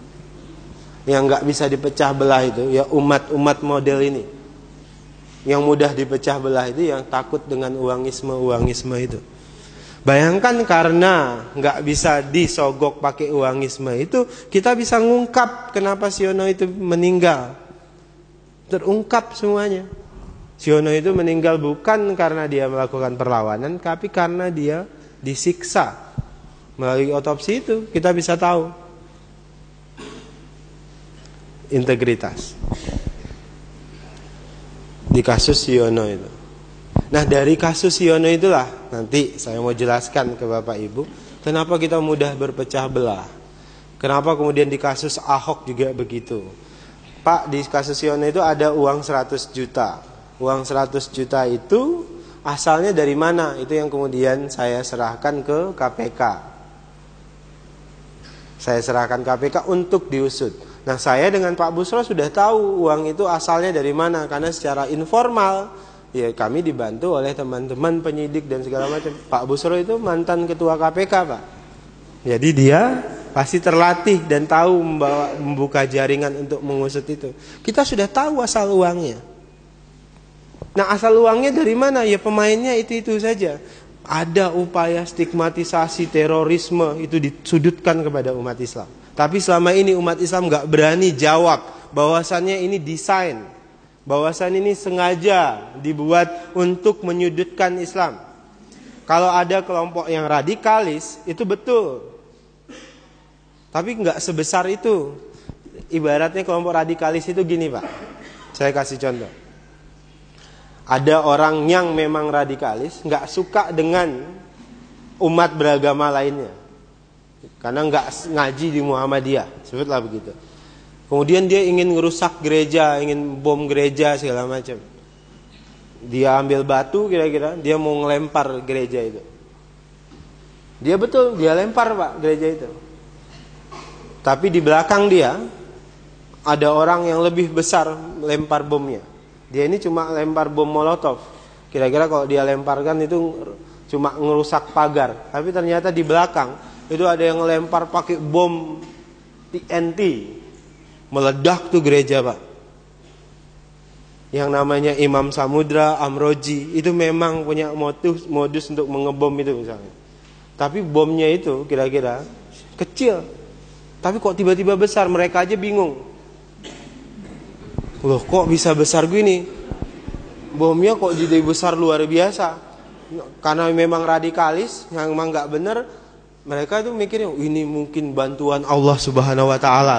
Yang nggak bisa dipecah belah itu, ya umat-umat model ini. Yang mudah dipecah belah itu yang takut dengan uangisme-uangisme itu. Bayangkan karena nggak bisa disogok pakai uangisme itu, kita bisa ngungkap kenapa Siono itu meninggal. Terungkap semuanya. Siono itu meninggal bukan karena dia melakukan perlawanan, tapi karena dia disiksa. Melalui otopsi itu kita bisa tahu integritas di kasus Siono itu. Nah dari kasus Yono itulah. Nanti saya mau jelaskan ke Bapak Ibu Kenapa kita mudah berpecah belah. Kenapa kemudian di kasus Ahok juga begitu? Pak di kasus Yono itu ada uang 100 juta. Uang 100 juta itu asalnya dari mana? Itu yang kemudian saya serahkan ke KPK Saya serahkan KPK untuk diusut. Nah saya dengan Pak Busro sudah tahu uang itu asalnya dari mana Karena secara informal ya kami dibantu oleh teman-teman penyidik dan segala macam. Pak Busro itu mantan ketua KPK, Pak. Jadi dia pasti terlatih dan tahu membawa membuka jaringan untuk mengusut itu. Kita sudah tahu asal uangnya. Nah, asal uangnya dari mana? Ya pemainnya itu-itu saja. Ada upaya stigmatisasi terorisme itu disudutkan kepada umat Islam. Tapi selama ini umat Islam nggak berani jawab bahwasannya ini desain bahwasan ini sengaja dibuat untuk menyudutkan Islam. Kalau ada kelompok yang radikalis itu betul. Tapi nggak sebesar itu. Ibaratnya kelompok radikalis itu gini, Pak. Saya kasih contoh. Ada orang yang memang radikalis, nggak suka dengan umat beragama lainnya. Karena nggak ngaji di Muhammadiyah, sebutlah begitu. Kemudian dia ingin merusak gereja, ingin bom gereja segala macam. Dia ambil batu kira-kira, dia mau ngelempar gereja itu. Dia betul, dia lempar pak gereja itu. Tapi di belakang dia ada orang yang lebih besar lempar bomnya. Dia ini cuma lempar bom molotov. Kira-kira kalau dia lemparkan itu cuma ngerusak pagar. Tapi ternyata di belakang itu ada yang lempar pakai bom TNT Meledak tuh gereja pak. Yang namanya Imam Samudra, Amroji Itu memang punya modus, modus untuk mengebom itu misalnya. Tapi bomnya itu kira-kira kecil. Tapi kok tiba-tiba besar? Mereka aja bingung. Loh kok bisa besar gini? Bomnya kok jadi besar luar biasa? Karena memang radikalis Yang memang gak bener Mereka itu mikirnya ini mungkin bantuan Allah subhanahu wa ta'ala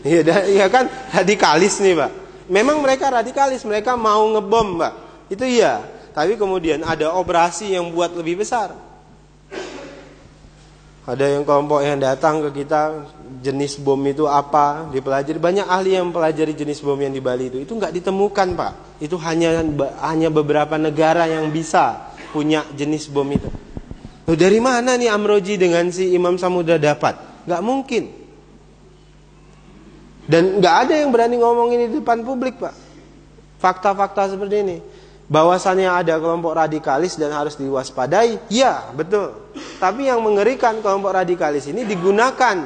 Iya, ya kan radikalis nih, Pak. Memang mereka radikalis, mereka mau ngebom, Pak. Itu iya. Tapi kemudian ada operasi yang buat lebih besar. Ada yang kelompok yang datang ke kita jenis bom itu apa dipelajari banyak ahli yang mempelajari jenis bom yang di Bali itu itu nggak ditemukan pak itu hanya hanya beberapa negara yang bisa punya jenis bom itu Loh, dari mana nih Amroji dengan si Imam Samudra dapat nggak mungkin dan nggak ada yang berani ngomong ini di depan publik, Pak. Fakta-fakta seperti ini. Bahwasannya ada kelompok radikalis dan harus diwaspadai, ya betul. Tapi yang mengerikan kelompok radikalis ini digunakan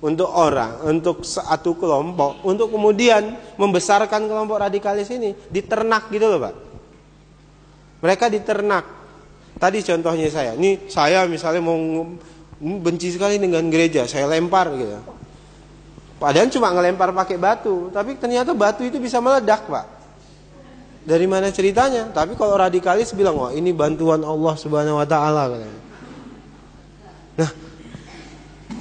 untuk orang, untuk satu kelompok, untuk kemudian membesarkan kelompok radikalis ini, diternak gitu loh Pak. Mereka diternak. Tadi contohnya saya, ini saya misalnya mau benci sekali dengan gereja, saya lempar gitu. Padahal cuma ngelempar pakai batu, tapi ternyata batu itu bisa meledak, Pak. Dari mana ceritanya? Tapi kalau radikalis bilang, "Wah, ini bantuan Allah Subhanahu wa taala," Nah,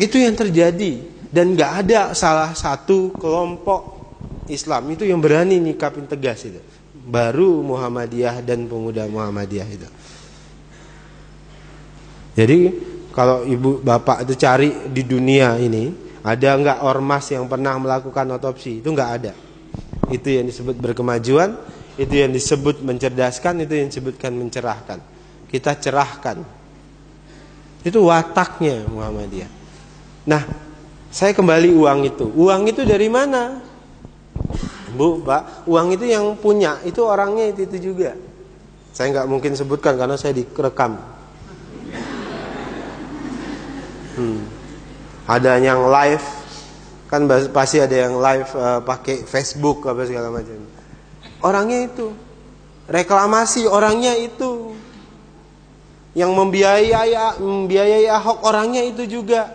itu yang terjadi. Dan nggak ada salah satu kelompok Islam itu yang berani nyikapin tegas itu. Baru Muhammadiyah dan pemuda Muhammadiyah itu. Jadi kalau ibu bapak itu cari di dunia ini ada nggak ormas yang pernah melakukan otopsi itu nggak ada. Itu yang disebut berkemajuan, itu yang disebut mencerdaskan, itu yang disebutkan mencerahkan. Kita cerahkan. Itu wataknya Muhammadiyah. Nah, saya kembali uang itu. Uang itu dari mana? Bu, Pak, uang itu yang punya itu orangnya itu, itu juga. Saya nggak mungkin sebutkan karena saya direkam. Hmm. Ada yang live kan pasti ada yang live uh, pakai Facebook apa segala macam. Orangnya itu reklamasi orangnya itu yang membiayai membiayai Ahok orangnya itu juga.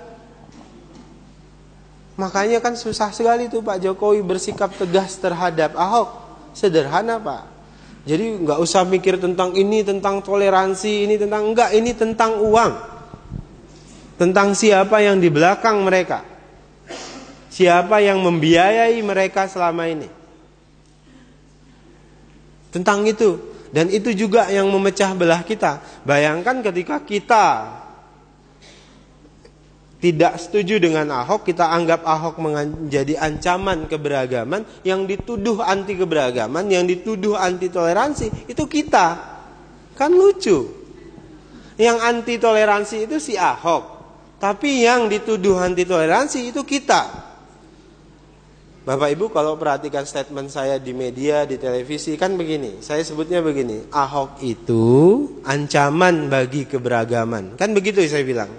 Makanya kan susah sekali tuh Pak Jokowi bersikap tegas terhadap Ahok. Sederhana Pak. Jadi nggak usah mikir tentang ini, tentang toleransi, ini tentang enggak, ini tentang uang tentang siapa yang di belakang mereka. Siapa yang membiayai mereka selama ini. Tentang itu dan itu juga yang memecah belah kita. Bayangkan ketika kita tidak setuju dengan Ahok, kita anggap Ahok menjadi ancaman keberagaman, yang dituduh anti keberagaman, yang dituduh anti toleransi, itu kita. Kan lucu. Yang anti toleransi itu si Ahok. Tapi yang dituduh anti toleransi itu kita. Bapak Ibu kalau perhatikan statement saya di media, di televisi kan begini. Saya sebutnya begini, Ahok itu ancaman bagi keberagaman. Kan begitu saya bilang.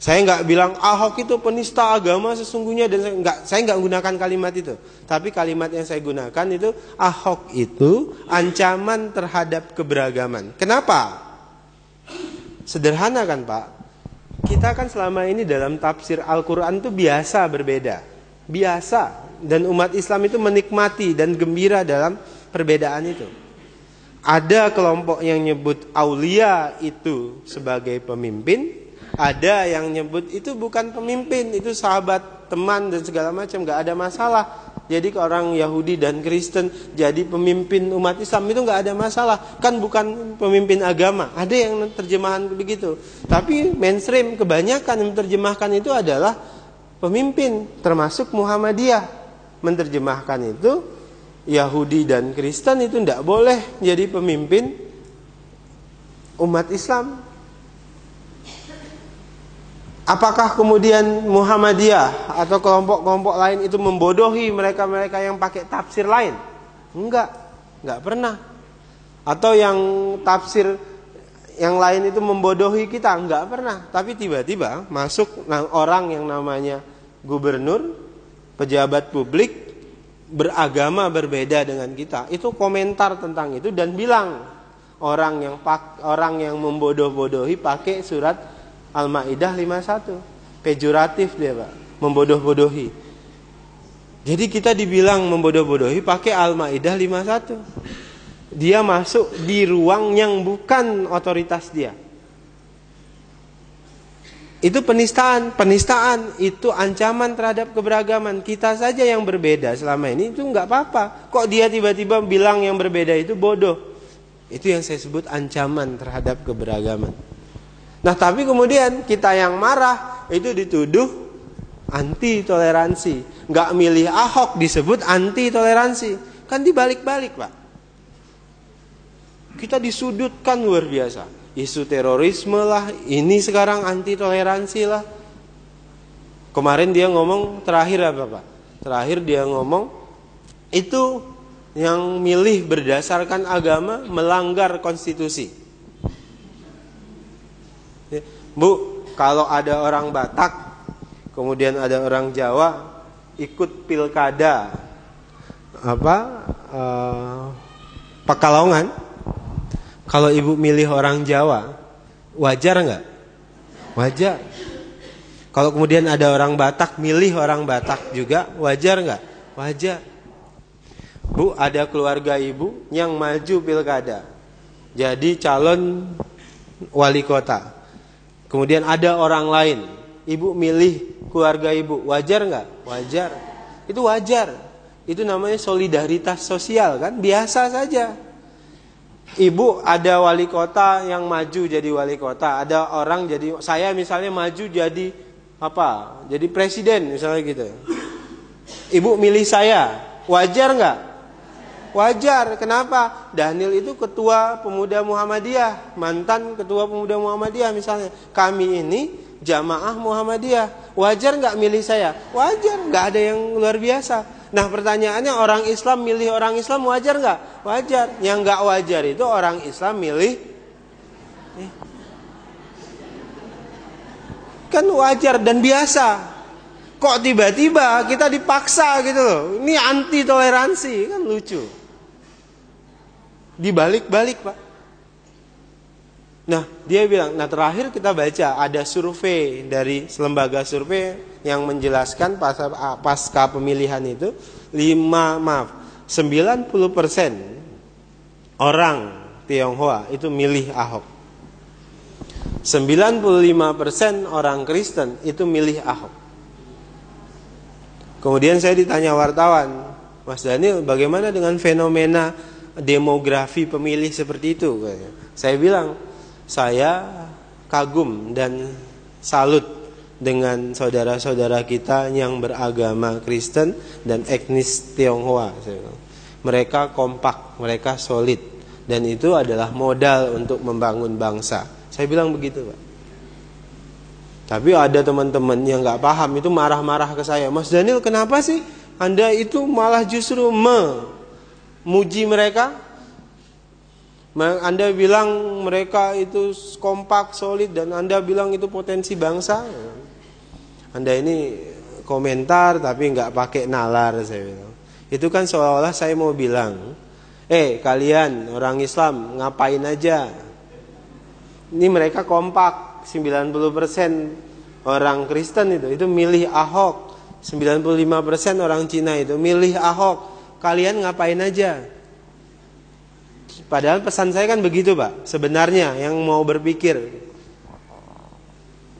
Saya nggak bilang Ahok itu penista agama sesungguhnya dan saya nggak saya nggak gunakan kalimat itu. Tapi kalimat yang saya gunakan itu Ahok itu ancaman terhadap keberagaman. Kenapa? Sederhana kan Pak? Kita kan selama ini dalam tafsir Al-Quran itu biasa berbeda. Biasa. Dan umat Islam itu menikmati dan gembira dalam perbedaan itu. Ada kelompok yang nyebut aulia itu sebagai pemimpin. Ada yang nyebut itu bukan pemimpin, itu sahabat, teman dan segala macam, gak ada masalah. Jadi orang Yahudi dan Kristen jadi pemimpin umat Islam itu nggak ada masalah. Kan bukan pemimpin agama. Ada yang terjemahan begitu. Tapi mainstream kebanyakan yang menerjemahkan itu adalah pemimpin termasuk Muhammadiyah. Menerjemahkan itu Yahudi dan Kristen itu tidak boleh jadi pemimpin umat Islam. Apakah kemudian Muhammadiyah atau kelompok-kelompok lain itu membodohi mereka-mereka yang pakai tafsir lain? Enggak, enggak pernah. Atau yang tafsir yang lain itu membodohi kita? Enggak pernah. Tapi tiba-tiba masuk orang yang namanya gubernur, pejabat publik, beragama berbeda dengan kita. Itu komentar tentang itu dan bilang orang yang orang yang membodoh-bodohi pakai surat Al-Maidah 51. Pejoratif dia, Pak. Membodoh-bodohi. Jadi kita dibilang membodoh-bodohi pakai Al-Maidah 51. Dia masuk di ruang yang bukan otoritas dia. Itu penistaan, penistaan itu ancaman terhadap keberagaman. Kita saja yang berbeda selama ini itu nggak apa-apa. Kok dia tiba-tiba bilang yang berbeda itu bodoh? Itu yang saya sebut ancaman terhadap keberagaman. Nah tapi kemudian kita yang marah itu dituduh anti toleransi. Nggak milih Ahok disebut anti toleransi. Kan dibalik-balik pak. Kita disudutkan luar biasa. Isu terorisme lah, ini sekarang anti toleransi lah. Kemarin dia ngomong terakhir apa pak? Terakhir dia ngomong itu yang milih berdasarkan agama melanggar konstitusi. Bu, kalau ada orang Batak, kemudian ada orang Jawa ikut pilkada apa uh, Pekalongan, kalau ibu milih orang Jawa, wajar nggak? Wajar. Kalau kemudian ada orang Batak milih orang Batak juga, wajar nggak? Wajar. Bu, ada keluarga ibu yang maju pilkada, jadi calon wali kota. Kemudian ada orang lain ibu milih keluarga ibu, wajar nggak? Wajar. Itu wajar. Itu namanya solidaritas sosial kan, biasa saja. Ibu ada wali kota yang maju jadi wali kota, ada orang jadi saya misalnya maju jadi apa? Jadi presiden misalnya gitu. Ibu milih saya, wajar nggak? Wajar. Kenapa? Daniel itu ketua pemuda Muhammadiyah, mantan ketua pemuda Muhammadiyah misalnya. Kami ini jamaah Muhammadiyah. Wajar nggak milih saya? Wajar. Nggak ada yang luar biasa. Nah pertanyaannya orang Islam milih orang Islam wajar nggak? Wajar. Yang nggak wajar itu orang Islam milih kan wajar dan biasa. Kok tiba-tiba kita dipaksa gitu loh? Ini anti toleransi kan lucu. Dibalik-balik pak. Nah dia bilang, nah terakhir kita baca ada survei dari lembaga survei yang menjelaskan pas pasca pemilihan itu lima maaf 90 persen orang Tionghoa itu milih Ahok. 95 persen orang Kristen itu milih Ahok. Kemudian saya ditanya wartawan, Mas Daniel, bagaimana dengan fenomena demografi pemilih seperti itu. Saya bilang, saya kagum dan salut dengan saudara-saudara kita yang beragama Kristen dan etnis Tionghoa. Mereka kompak, mereka solid, dan itu adalah modal untuk membangun bangsa. Saya bilang begitu, Pak. Tapi ada teman-teman yang nggak paham itu marah-marah ke saya, Mas Daniel, kenapa sih Anda itu malah justru memuji mereka anda bilang mereka itu kompak, solid dan Anda bilang itu potensi bangsa. Anda ini komentar tapi nggak pakai nalar saya bilang. Itu kan seolah-olah saya mau bilang, eh kalian orang Islam ngapain aja? Ini mereka kompak 90% orang Kristen itu itu milih Ahok. 95% orang Cina itu milih Ahok. Kalian ngapain aja? Padahal pesan saya kan begitu Pak. Sebenarnya yang mau berpikir.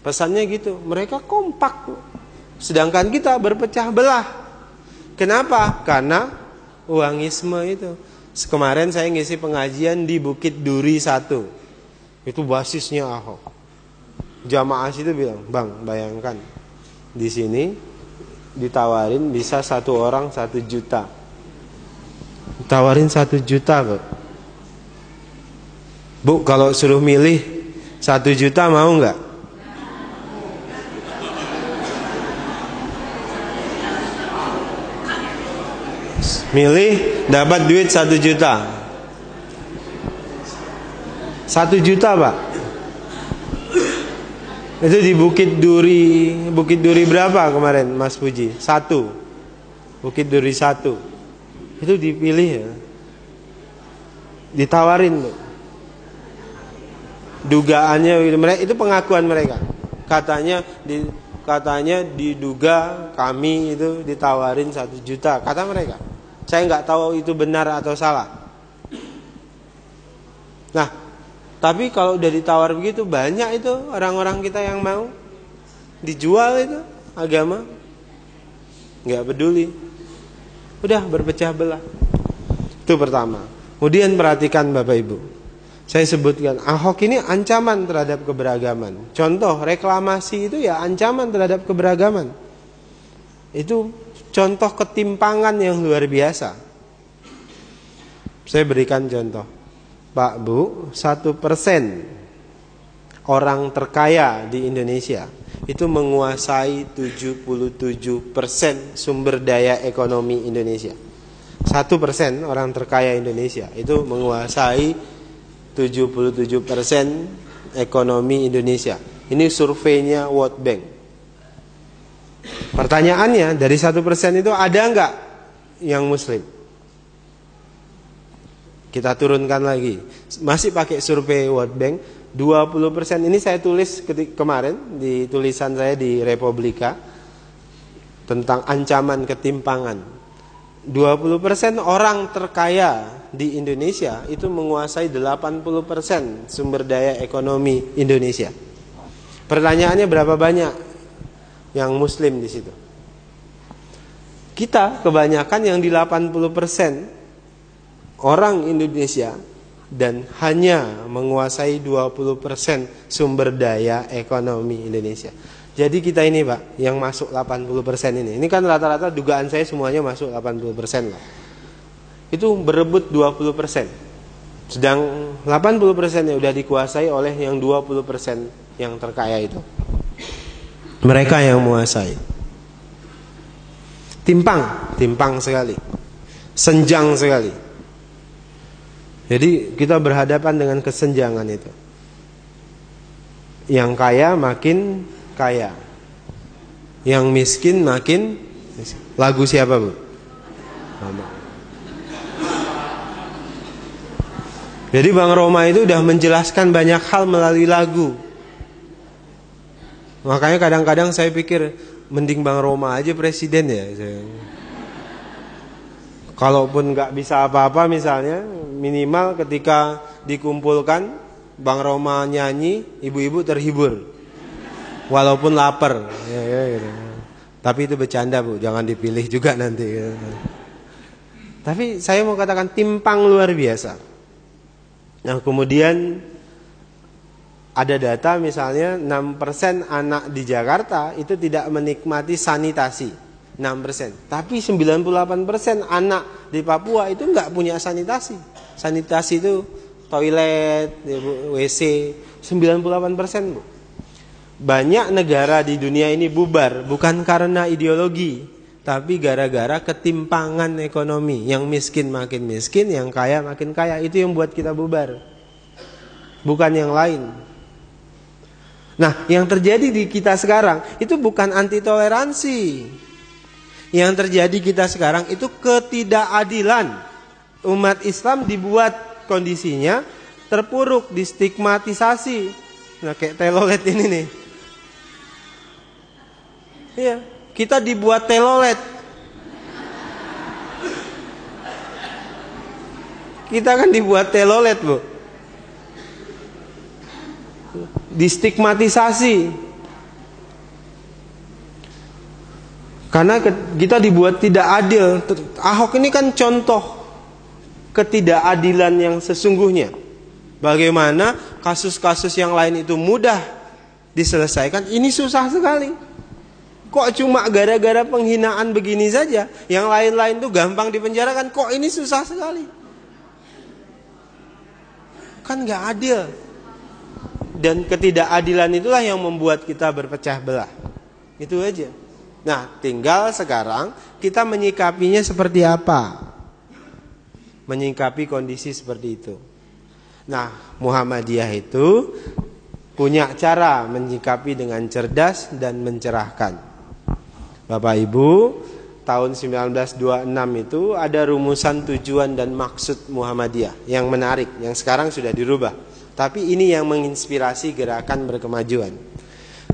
Pesannya gitu. Mereka kompak. Sedangkan kita berpecah belah. Kenapa? Karena uangisme itu. Kemarin saya ngisi pengajian di Bukit Duri 1 Itu basisnya Ahok. Jamaah itu bilang Bang bayangkan. Di sini ditawarin bisa satu orang satu juta Tawarin satu juta Pak Bu kalau suruh milih satu juta mau nggak? Milih dapat duit satu juta. Satu juta pak. Itu di Bukit Duri Bukit Duri berapa kemarin Mas Puji? Satu. Bukit Duri satu Itu dipilih ya. Ditawarin tuh dugaannya itu pengakuan mereka. Katanya di katanya diduga kami itu ditawarin satu juta kata mereka. Saya nggak tahu itu benar atau salah. Nah tapi kalau udah ditawar begitu banyak itu orang-orang kita yang mau dijual itu agama. Nggak peduli udah berpecah belah itu pertama kemudian perhatikan bapak ibu saya sebutkan Ahok ini ancaman terhadap keberagaman. Contoh reklamasi itu ya ancaman terhadap keberagaman. Itu contoh ketimpangan yang luar biasa. Saya berikan contoh. Pak Bu, satu persen orang terkaya di Indonesia itu menguasai 77 persen sumber daya ekonomi Indonesia. Satu persen orang terkaya Indonesia itu menguasai 77% ekonomi Indonesia. Ini surveinya World Bank. Pertanyaannya dari satu persen itu ada nggak yang Muslim? Kita turunkan lagi. Masih pakai survei World Bank. 20% ini saya tulis kemarin di tulisan saya di Republika tentang ancaman ketimpangan 20% orang terkaya di Indonesia itu menguasai 80% sumber daya ekonomi Indonesia. Pertanyaannya berapa banyak yang muslim di situ. Kita kebanyakan yang di 80% orang Indonesia dan hanya menguasai 20% sumber daya ekonomi Indonesia. Jadi kita ini Pak yang masuk 80% ini. Ini kan rata-rata dugaan saya semuanya masuk 80% lah. Itu berebut 20%. Sedang 80% yang sudah dikuasai oleh yang 20% yang terkaya itu. Mereka yang menguasai. Timpang, timpang sekali. Senjang sekali. Jadi kita berhadapan dengan kesenjangan itu. Yang kaya makin kaya. Yang miskin makin. Lagu siapa, Bu? Mama. Jadi Bang Roma itu udah menjelaskan banyak hal melalui lagu. Makanya kadang-kadang saya pikir mending Bang Roma aja presiden ya. Kalaupun nggak bisa apa-apa misalnya, minimal ketika dikumpulkan Bang Roma nyanyi, ibu-ibu terhibur walaupun lapar. Ya, ya, gitu. Tapi itu bercanda bu, jangan dipilih juga nanti. Ya. Tapi saya mau katakan timpang luar biasa. Nah kemudian ada data misalnya 6% anak di Jakarta itu tidak menikmati sanitasi. 6%. Tapi 98% anak di Papua itu nggak punya sanitasi. Sanitasi itu toilet, ya, WC, 98% Bu. Banyak negara di dunia ini bubar bukan karena ideologi, tapi gara-gara ketimpangan ekonomi. Yang miskin makin miskin, yang kaya makin kaya. Itu yang buat kita bubar. Bukan yang lain. Nah, yang terjadi di kita sekarang itu bukan anti toleransi. Yang terjadi kita sekarang itu ketidakadilan. Umat Islam dibuat kondisinya terpuruk, distigmatisasi. Nah, kayak telolet ini nih. Iya, kita dibuat telolet. Kita kan dibuat telolet, Bu. Distigmatisasi. Karena kita dibuat tidak adil. Ahok ini kan contoh ketidakadilan yang sesungguhnya. Bagaimana kasus-kasus yang lain itu mudah diselesaikan, ini susah sekali. Kok cuma gara-gara penghinaan begini saja, yang lain-lain tuh gampang dipenjarakan. Kok ini susah sekali? Kan nggak adil. Dan ketidakadilan itulah yang membuat kita berpecah belah. Itu aja. Nah, tinggal sekarang kita menyikapinya seperti apa? Menyikapi kondisi seperti itu. Nah, Muhammadiyah itu punya cara menyikapi dengan cerdas dan mencerahkan. Bapak Ibu, tahun 1926 itu ada rumusan tujuan dan maksud Muhammadiyah yang menarik, yang sekarang sudah dirubah. Tapi ini yang menginspirasi gerakan berkemajuan.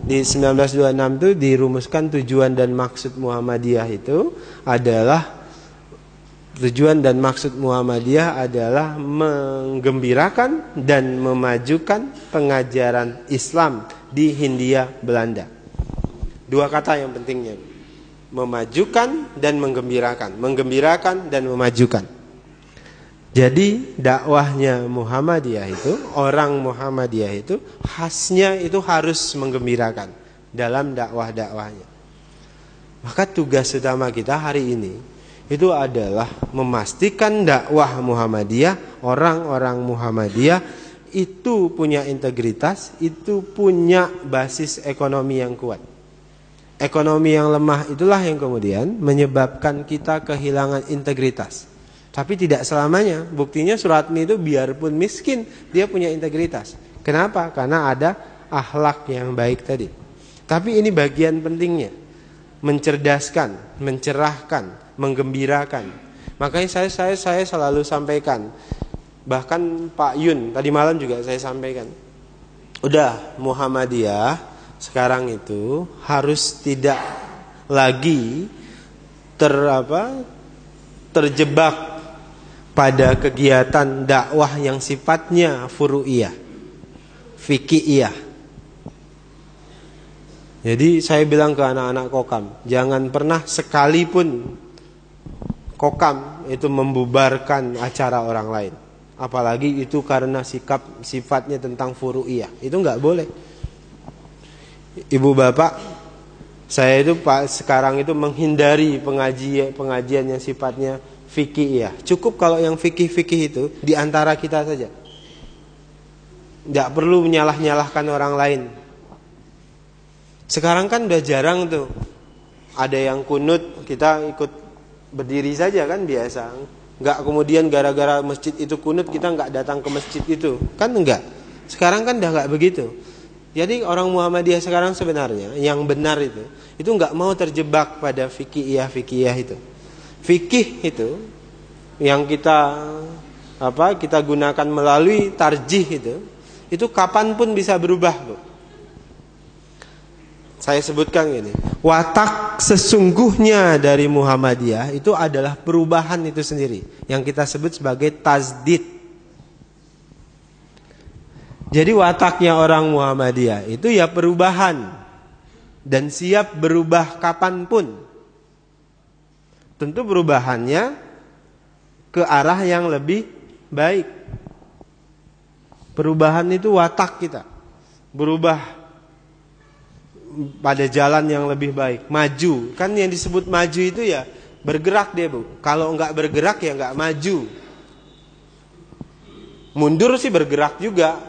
Di 1926 itu dirumuskan tujuan dan maksud Muhammadiyah itu adalah tujuan dan maksud Muhammadiyah adalah menggembirakan dan memajukan pengajaran Islam di Hindia Belanda. Dua kata yang pentingnya memajukan dan menggembirakan, menggembirakan dan memajukan. Jadi dakwahnya Muhammadiyah itu, orang Muhammadiyah itu khasnya itu harus menggembirakan dalam dakwah-dakwahnya. Maka tugas utama kita hari ini itu adalah memastikan dakwah Muhammadiyah, orang-orang Muhammadiyah itu punya integritas, itu punya basis ekonomi yang kuat ekonomi yang lemah itulah yang kemudian menyebabkan kita kehilangan integritas. Tapi tidak selamanya. Buktinya Suratmi itu biarpun miskin, dia punya integritas. Kenapa? Karena ada akhlak yang baik tadi. Tapi ini bagian pentingnya. Mencerdaskan, mencerahkan, menggembirakan. Makanya saya saya saya selalu sampaikan. Bahkan Pak Yun tadi malam juga saya sampaikan. Udah Muhammadiyah sekarang itu harus tidak lagi ter apa, terjebak pada kegiatan dakwah yang sifatnya furu'iyah, fikihiyah. Jadi saya bilang ke anak-anak kokam, jangan pernah sekalipun kokam itu membubarkan acara orang lain. Apalagi itu karena sikap sifatnya tentang furu'iyah. Itu nggak boleh. Ibu bapak, saya itu pak sekarang itu menghindari pengajian pengajian yang sifatnya fikih ya. Cukup kalau yang fikih-fikih itu di antara kita saja. Tidak perlu menyalah-nyalahkan orang lain. Sekarang kan udah jarang tuh ada yang kunut kita ikut berdiri saja kan biasa. Nggak kemudian gara-gara masjid itu kunut kita nggak datang ke masjid itu kan enggak. Sekarang kan udah nggak begitu. Jadi orang Muhammadiyah sekarang sebenarnya yang benar itu itu nggak mau terjebak pada fikih fikih itu. Fikih itu yang kita apa kita gunakan melalui tarjih itu itu kapan pun bisa berubah, Bu. Saya sebutkan ini. Watak sesungguhnya dari Muhammadiyah itu adalah perubahan itu sendiri. Yang kita sebut sebagai tazdid. Jadi wataknya orang Muhammadiyah itu ya perubahan. Dan siap berubah kapan pun. Tentu perubahannya ke arah yang lebih baik. Perubahan itu watak kita. Berubah pada jalan yang lebih baik, maju. Kan yang disebut maju itu ya bergerak dia, Bu. Kalau nggak bergerak ya nggak maju. Mundur sih bergerak juga,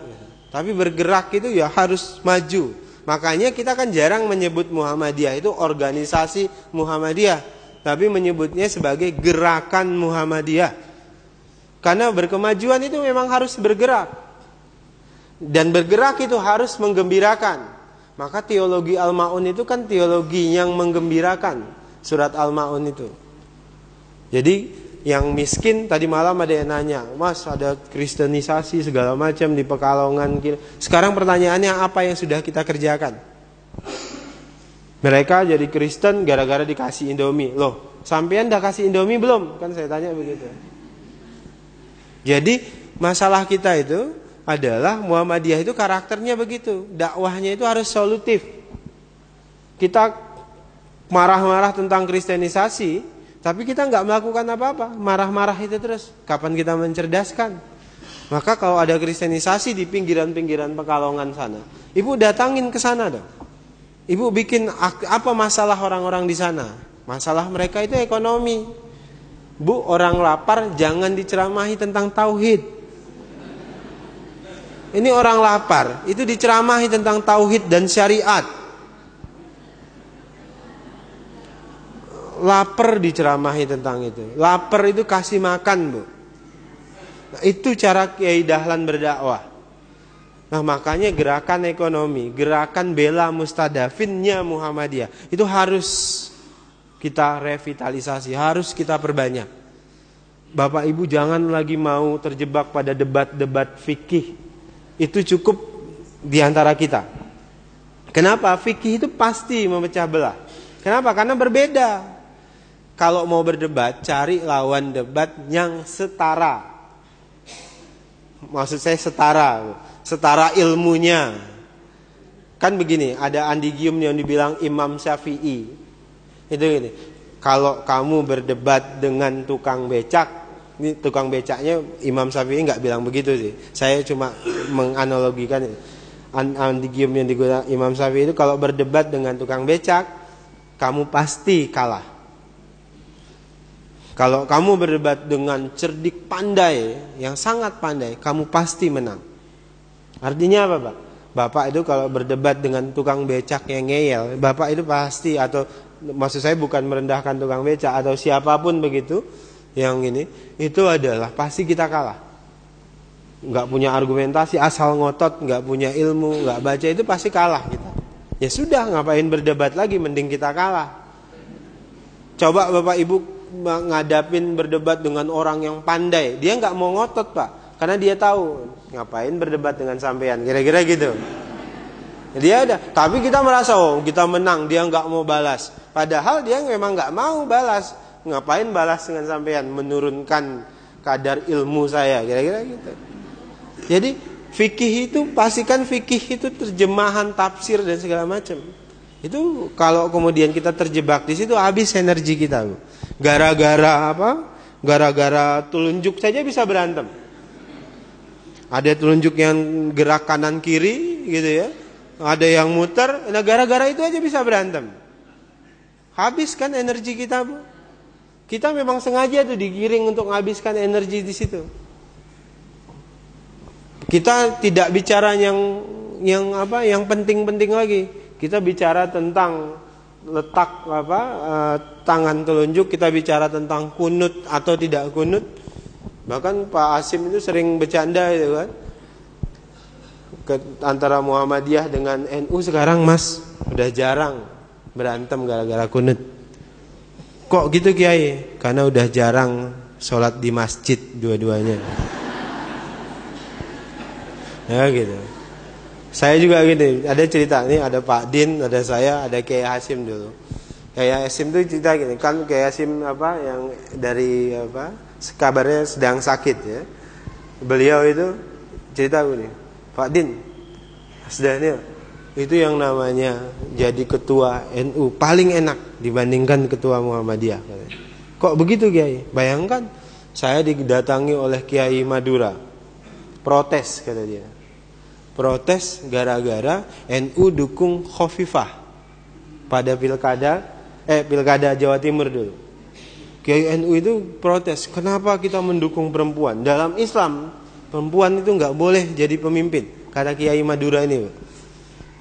tapi bergerak itu ya harus maju. Makanya kita kan jarang menyebut Muhammadiyah itu organisasi Muhammadiyah, tapi menyebutnya sebagai gerakan Muhammadiyah. Karena berkemajuan itu memang harus bergerak. Dan bergerak itu harus menggembirakan. Maka teologi Al-Ma'un itu kan teologi yang menggembirakan surat Al-Ma'un itu. Jadi yang miskin tadi malam ada yang nanya, Mas ada kristenisasi segala macam di Pekalongan. Sekarang pertanyaannya apa yang sudah kita kerjakan? Mereka jadi Kristen gara-gara dikasih Indomie. Loh, sampean udah kasih Indomie belum? Kan saya tanya begitu. Jadi masalah kita itu adalah Muhammadiyah itu karakternya begitu. Dakwahnya itu harus solutif. Kita marah-marah tentang kristenisasi, tapi kita nggak melakukan apa-apa. Marah-marah itu terus. Kapan kita mencerdaskan? Maka kalau ada kristenisasi di pinggiran-pinggiran Pekalongan sana, ibu datangin ke sana dong. Ibu bikin apa masalah orang-orang di sana? Masalah mereka itu ekonomi. Bu, orang lapar jangan diceramahi tentang tauhid. Ini orang lapar, itu diceramahi tentang tauhid dan syariat. Lapar diceramahi tentang itu. Lapar itu kasih makan, Bu. Nah, itu cara Kiai Dahlan berdakwah. Nah, makanya gerakan ekonomi, gerakan bela mustadafinnya Muhammadiyah itu harus kita revitalisasi, harus kita perbanyak. Bapak Ibu jangan lagi mau terjebak pada debat-debat fikih itu cukup di antara kita. Kenapa? Fikih itu pasti memecah belah. Kenapa? Karena berbeda. Kalau mau berdebat, cari lawan debat yang setara. Maksud saya setara, setara ilmunya. Kan begini, ada andigium yang dibilang Imam Syafi'i. Itu gini, kalau kamu berdebat dengan tukang becak, ini tukang becaknya Imam Syafi'i nggak bilang begitu sih. Saya cuma menganalogikan andigium yang digunakan Imam Syafi'i itu kalau berdebat dengan tukang becak, kamu pasti kalah. Kalau kamu berdebat dengan cerdik pandai, yang sangat pandai, kamu pasti menang. Artinya apa, Pak? Bapak itu kalau berdebat dengan tukang becak yang ngeyel, Bapak itu pasti atau maksud saya bukan merendahkan tukang becak atau siapa pun begitu, yang ini itu adalah pasti kita kalah. Nggak punya argumentasi asal ngotot nggak punya ilmu nggak baca itu pasti kalah kita. Ya sudah ngapain berdebat lagi mending kita kalah. Coba bapak ibu ngadapin berdebat dengan orang yang pandai. Dia nggak mau ngotot pak karena dia tahu ngapain berdebat dengan sampean? Kira-kira gitu. Dia ada. Tapi kita merasa oh kita menang dia nggak mau balas. Padahal dia memang nggak mau balas. Ngapain balas dengan sampean? Menurunkan kadar ilmu saya. Kira-kira gitu. Jadi fikih itu pastikan fikih itu terjemahan tafsir dan segala macam. Itu kalau kemudian kita terjebak di situ habis energi kita. Gara-gara apa? Gara-gara telunjuk saja bisa berantem. Ada telunjuk yang gerak kanan kiri gitu ya. Ada yang muter, nah gara-gara itu aja bisa berantem. Habis kan energi kita, Bu. Kita memang sengaja tuh digiring untuk menghabiskan energi di situ. Kita tidak bicara yang yang apa? Yang penting-penting lagi. Kita bicara tentang letak apa? Uh, tangan telunjuk, kita bicara tentang kunut atau tidak kunut. Bahkan Pak Asim itu sering bercanda itu kan. Ke, antara Muhammadiyah dengan NU sekarang Mas udah jarang berantem gara-gara kunut. Kok gitu Kiai? Karena udah jarang sholat di masjid dua-duanya. Ya gitu. Saya juga gini, ada cerita nih, ada Pak Din, ada saya, ada Kiai Hasim dulu. Kiai Hasim tuh cerita gini, kan Kiai Hasim apa yang dari apa kabarnya sedang sakit ya. Beliau itu cerita gini, Pak Din, sedahnya itu yang namanya jadi ketua NU paling enak dibandingkan ketua Muhammadiyah. Kok begitu Kiai? Bayangkan saya didatangi oleh Kiai Madura. Protes kata dia. Protes gara-gara NU dukung Khofifah pada pilkada eh pilkada Jawa Timur dulu. Kiai NU itu protes, kenapa kita mendukung perempuan? Dalam Islam, perempuan itu nggak boleh jadi pemimpin. Kata Kiai Madura ini,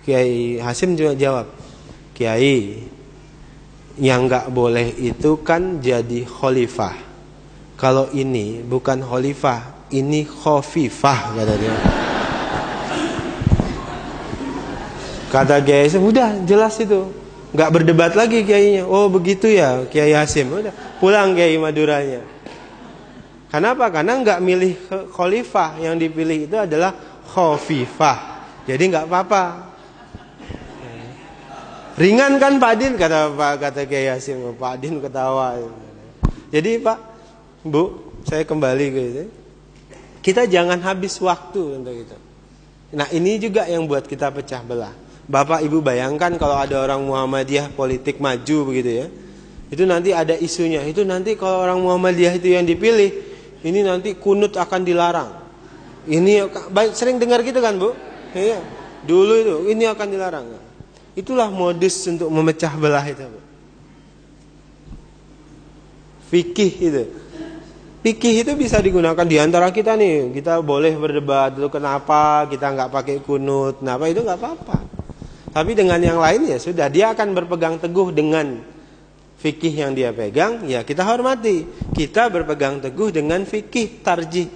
Kiai Hasim juga jawab, Kiai, yang nggak boleh itu kan jadi khalifah. Kalau ini bukan khalifah, ini khofifah kata dia. Kata Kiai Hasim, udah jelas itu, nggak berdebat lagi Kiainya. Oh begitu ya Kiai Hasim, udah pulang Kiai Maduranya. Kenapa? Karena nggak milih khalifah, yang dipilih itu adalah khofifah. Jadi nggak apa-apa. Ringan kan Pak Din kata Pak kata Kiai Yasin. Pak Din ketawa. Jadi Pak, Bu, saya kembali ke itu. Kita jangan habis waktu untuk itu. Nah ini juga yang buat kita pecah belah. Bapak Ibu bayangkan kalau ada orang Muhammadiyah politik maju begitu ya. Itu nanti ada isunya. Itu nanti kalau orang Muhammadiyah itu yang dipilih, ini nanti kunut akan dilarang. Ini sering dengar gitu kan Bu? Iya. Dulu itu ini akan dilarang. Itulah modus untuk memecah belah itu. Fikih itu. Fikih itu bisa digunakan di antara kita nih. Kita boleh berdebat itu kenapa kita nggak pakai kunut, kenapa itu nggak apa-apa. Tapi dengan yang lain ya sudah dia akan berpegang teguh dengan fikih yang dia pegang, ya kita hormati. Kita berpegang teguh dengan fikih tarjih.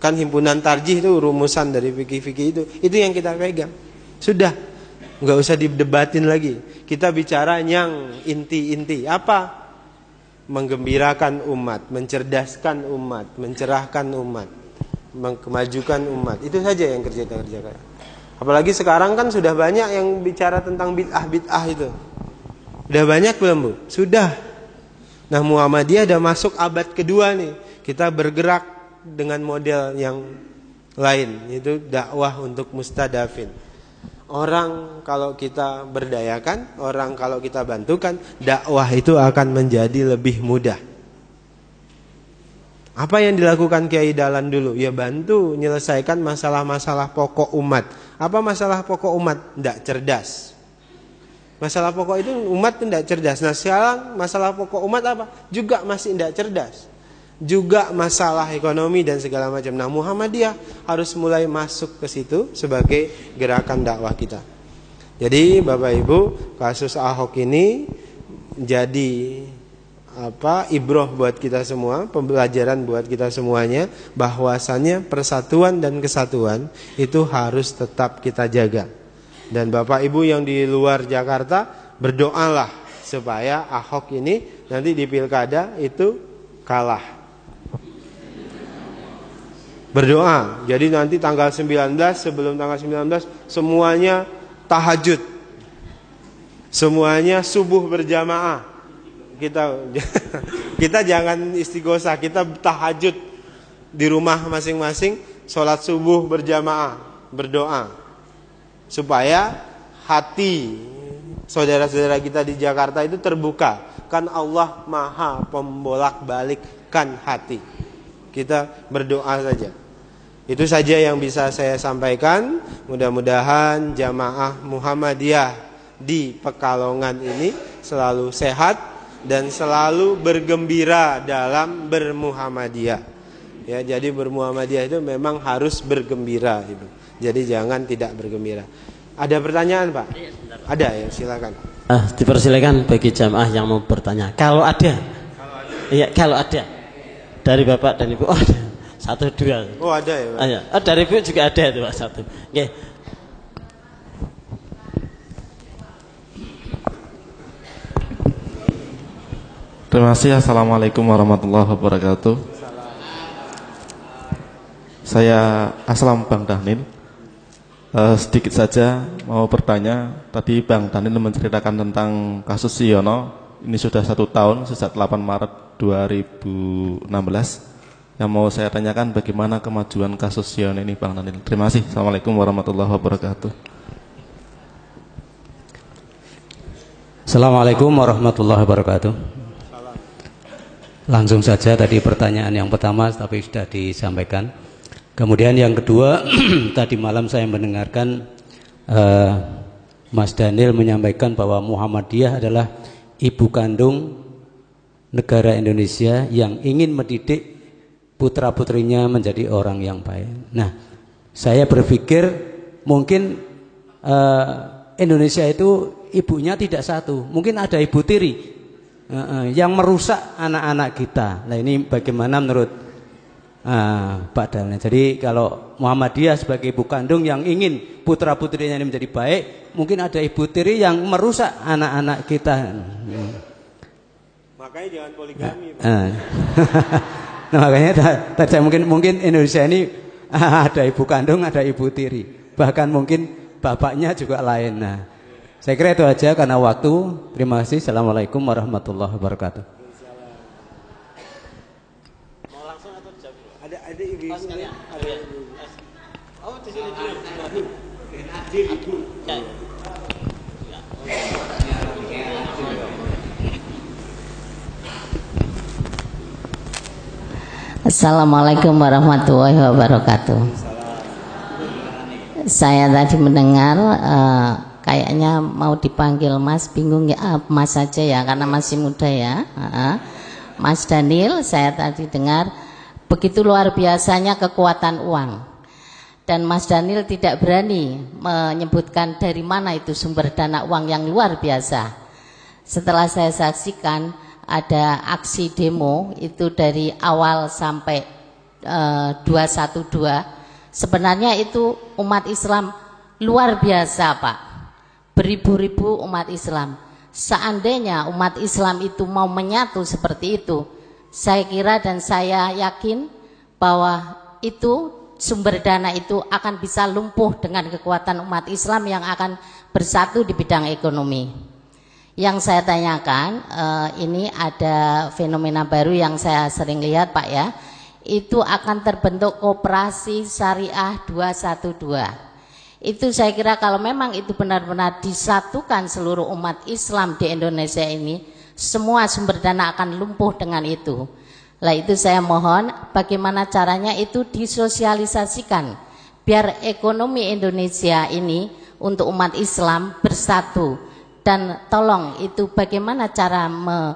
Kan himpunan tarjih itu rumusan dari fikih-fikih itu. Itu yang kita pegang. Sudah, nggak usah didebatin lagi. Kita bicara yang inti-inti. Apa? Menggembirakan umat, mencerdaskan umat, mencerahkan umat, kemajukan umat. Itu saja yang kerja kita kerjakan. Apalagi sekarang kan sudah banyak yang bicara tentang bid'ah-bid'ah itu. Sudah banyak belum bu? Sudah. Nah Muhammadiyah sudah masuk abad kedua nih. Kita bergerak dengan model yang lain. Itu dakwah untuk mustadafin. Orang kalau kita berdayakan, orang kalau kita bantukan, dakwah itu akan menjadi lebih mudah. Apa yang dilakukan Kiai Dalan dulu? Ya bantu menyelesaikan masalah-masalah pokok umat. Apa masalah pokok umat? Tidak cerdas. Masalah pokok itu umat tidak cerdas. Nah sekarang masalah pokok umat apa? Juga masih tidak cerdas juga masalah ekonomi dan segala macam. Nah, Muhammadiyah harus mulai masuk ke situ sebagai gerakan dakwah kita. Jadi, Bapak Ibu, kasus Ahok ini jadi apa ibroh buat kita semua, pembelajaran buat kita semuanya bahwasannya persatuan dan kesatuan itu harus tetap kita jaga. Dan Bapak Ibu yang di luar Jakarta berdoalah supaya Ahok ini nanti di pilkada itu kalah berdoa. Jadi nanti tanggal 19 sebelum tanggal 19 semuanya tahajud. Semuanya subuh berjamaah. Kita kita jangan istighosah, kita tahajud di rumah masing-masing, sholat subuh berjamaah, berdoa supaya hati saudara-saudara kita di Jakarta itu terbuka. Kan Allah maha pembolak balikkan hati. Kita berdoa saja. Itu saja yang bisa saya sampaikan. Mudah-mudahan jamaah Muhammadiyah di Pekalongan ini selalu sehat dan selalu bergembira dalam bermuhammadiyah. Ya, jadi bermuhammadiyah itu memang harus bergembira itu. Jadi jangan tidak bergembira. Ada pertanyaan, Pak? Iya, ada ya, silakan. Ah, dipersilakan bagi jamaah yang mau bertanya. Kalau ada. Kalau ada. Iya, kalau ada. Dari Bapak dan Ibu. Oh, ada. Satu dua. Oh ada ya. Pak? Ah, Oh, dari ibu juga ada itu pak satu. Oke. Terima kasih. Assalamualaikum warahmatullahi wabarakatuh. Saya Aslam Bang Dahnil. Uh, sedikit saja mau bertanya. Tadi Bang Dahnil menceritakan tentang kasus Siono. Ini sudah satu tahun sejak 8 Maret 2016 yang mau saya tanyakan bagaimana kemajuan kasus Sion ini Bang Nanil. Terima kasih. Assalamualaikum warahmatullahi wabarakatuh. Assalamualaikum warahmatullahi wabarakatuh. Langsung saja tadi pertanyaan yang pertama tapi sudah disampaikan. Kemudian yang kedua tadi malam saya mendengarkan uh, Mas Daniel menyampaikan bahwa Muhammadiyah adalah ibu kandung negara Indonesia yang ingin mendidik putra-putrinya menjadi orang yang baik. Nah, saya berpikir mungkin uh, Indonesia itu ibunya tidak satu, mungkin ada ibu tiri uh, uh, yang merusak anak-anak kita. Nah ini bagaimana menurut Dalnya? Jadi kalau Muhammadiyah sebagai ibu kandung yang ingin putra putrinya ini menjadi baik, mungkin ada ibu tiri yang merusak anak-anak kita. Makanya jangan poligami. Pak. Uh, Nah, makanya tadi mungkin mungkin Indonesia ini ada ibu kandung, ada ibu tiri. Bahkan mungkin bapaknya juga lain. Nah, saya kira itu aja karena waktu. Terima kasih. Assalamualaikum warahmatullahi wabarakatuh. Mau langsung atau Ada ada ibu. Oh, di sini dulu. ibu. Assalamualaikum warahmatullahi wabarakatuh. Saya tadi mendengar uh, kayaknya mau dipanggil Mas, bingung ya uh, Mas saja ya karena masih muda ya. Uh, Mas Daniel, saya tadi dengar begitu luar biasanya kekuatan uang. Dan Mas Daniel tidak berani menyebutkan dari mana itu sumber dana uang yang luar biasa. Setelah saya saksikan, ada aksi demo itu dari awal sampai uh, eh, 212 sebenarnya itu umat Islam luar biasa Pak beribu-ribu umat Islam seandainya umat Islam itu mau menyatu seperti itu saya kira dan saya yakin bahwa itu sumber dana itu akan bisa lumpuh dengan kekuatan umat Islam yang akan bersatu di bidang ekonomi. Yang saya tanyakan, uh, ini ada fenomena baru yang saya sering lihat Pak ya, itu akan terbentuk koperasi syariah 212. Itu saya kira kalau memang itu benar-benar disatukan seluruh umat Islam di Indonesia ini, semua sumber dana akan lumpuh dengan itu. Lah itu saya mohon bagaimana caranya itu disosialisasikan biar ekonomi Indonesia ini untuk umat Islam bersatu. Dan tolong itu bagaimana cara me,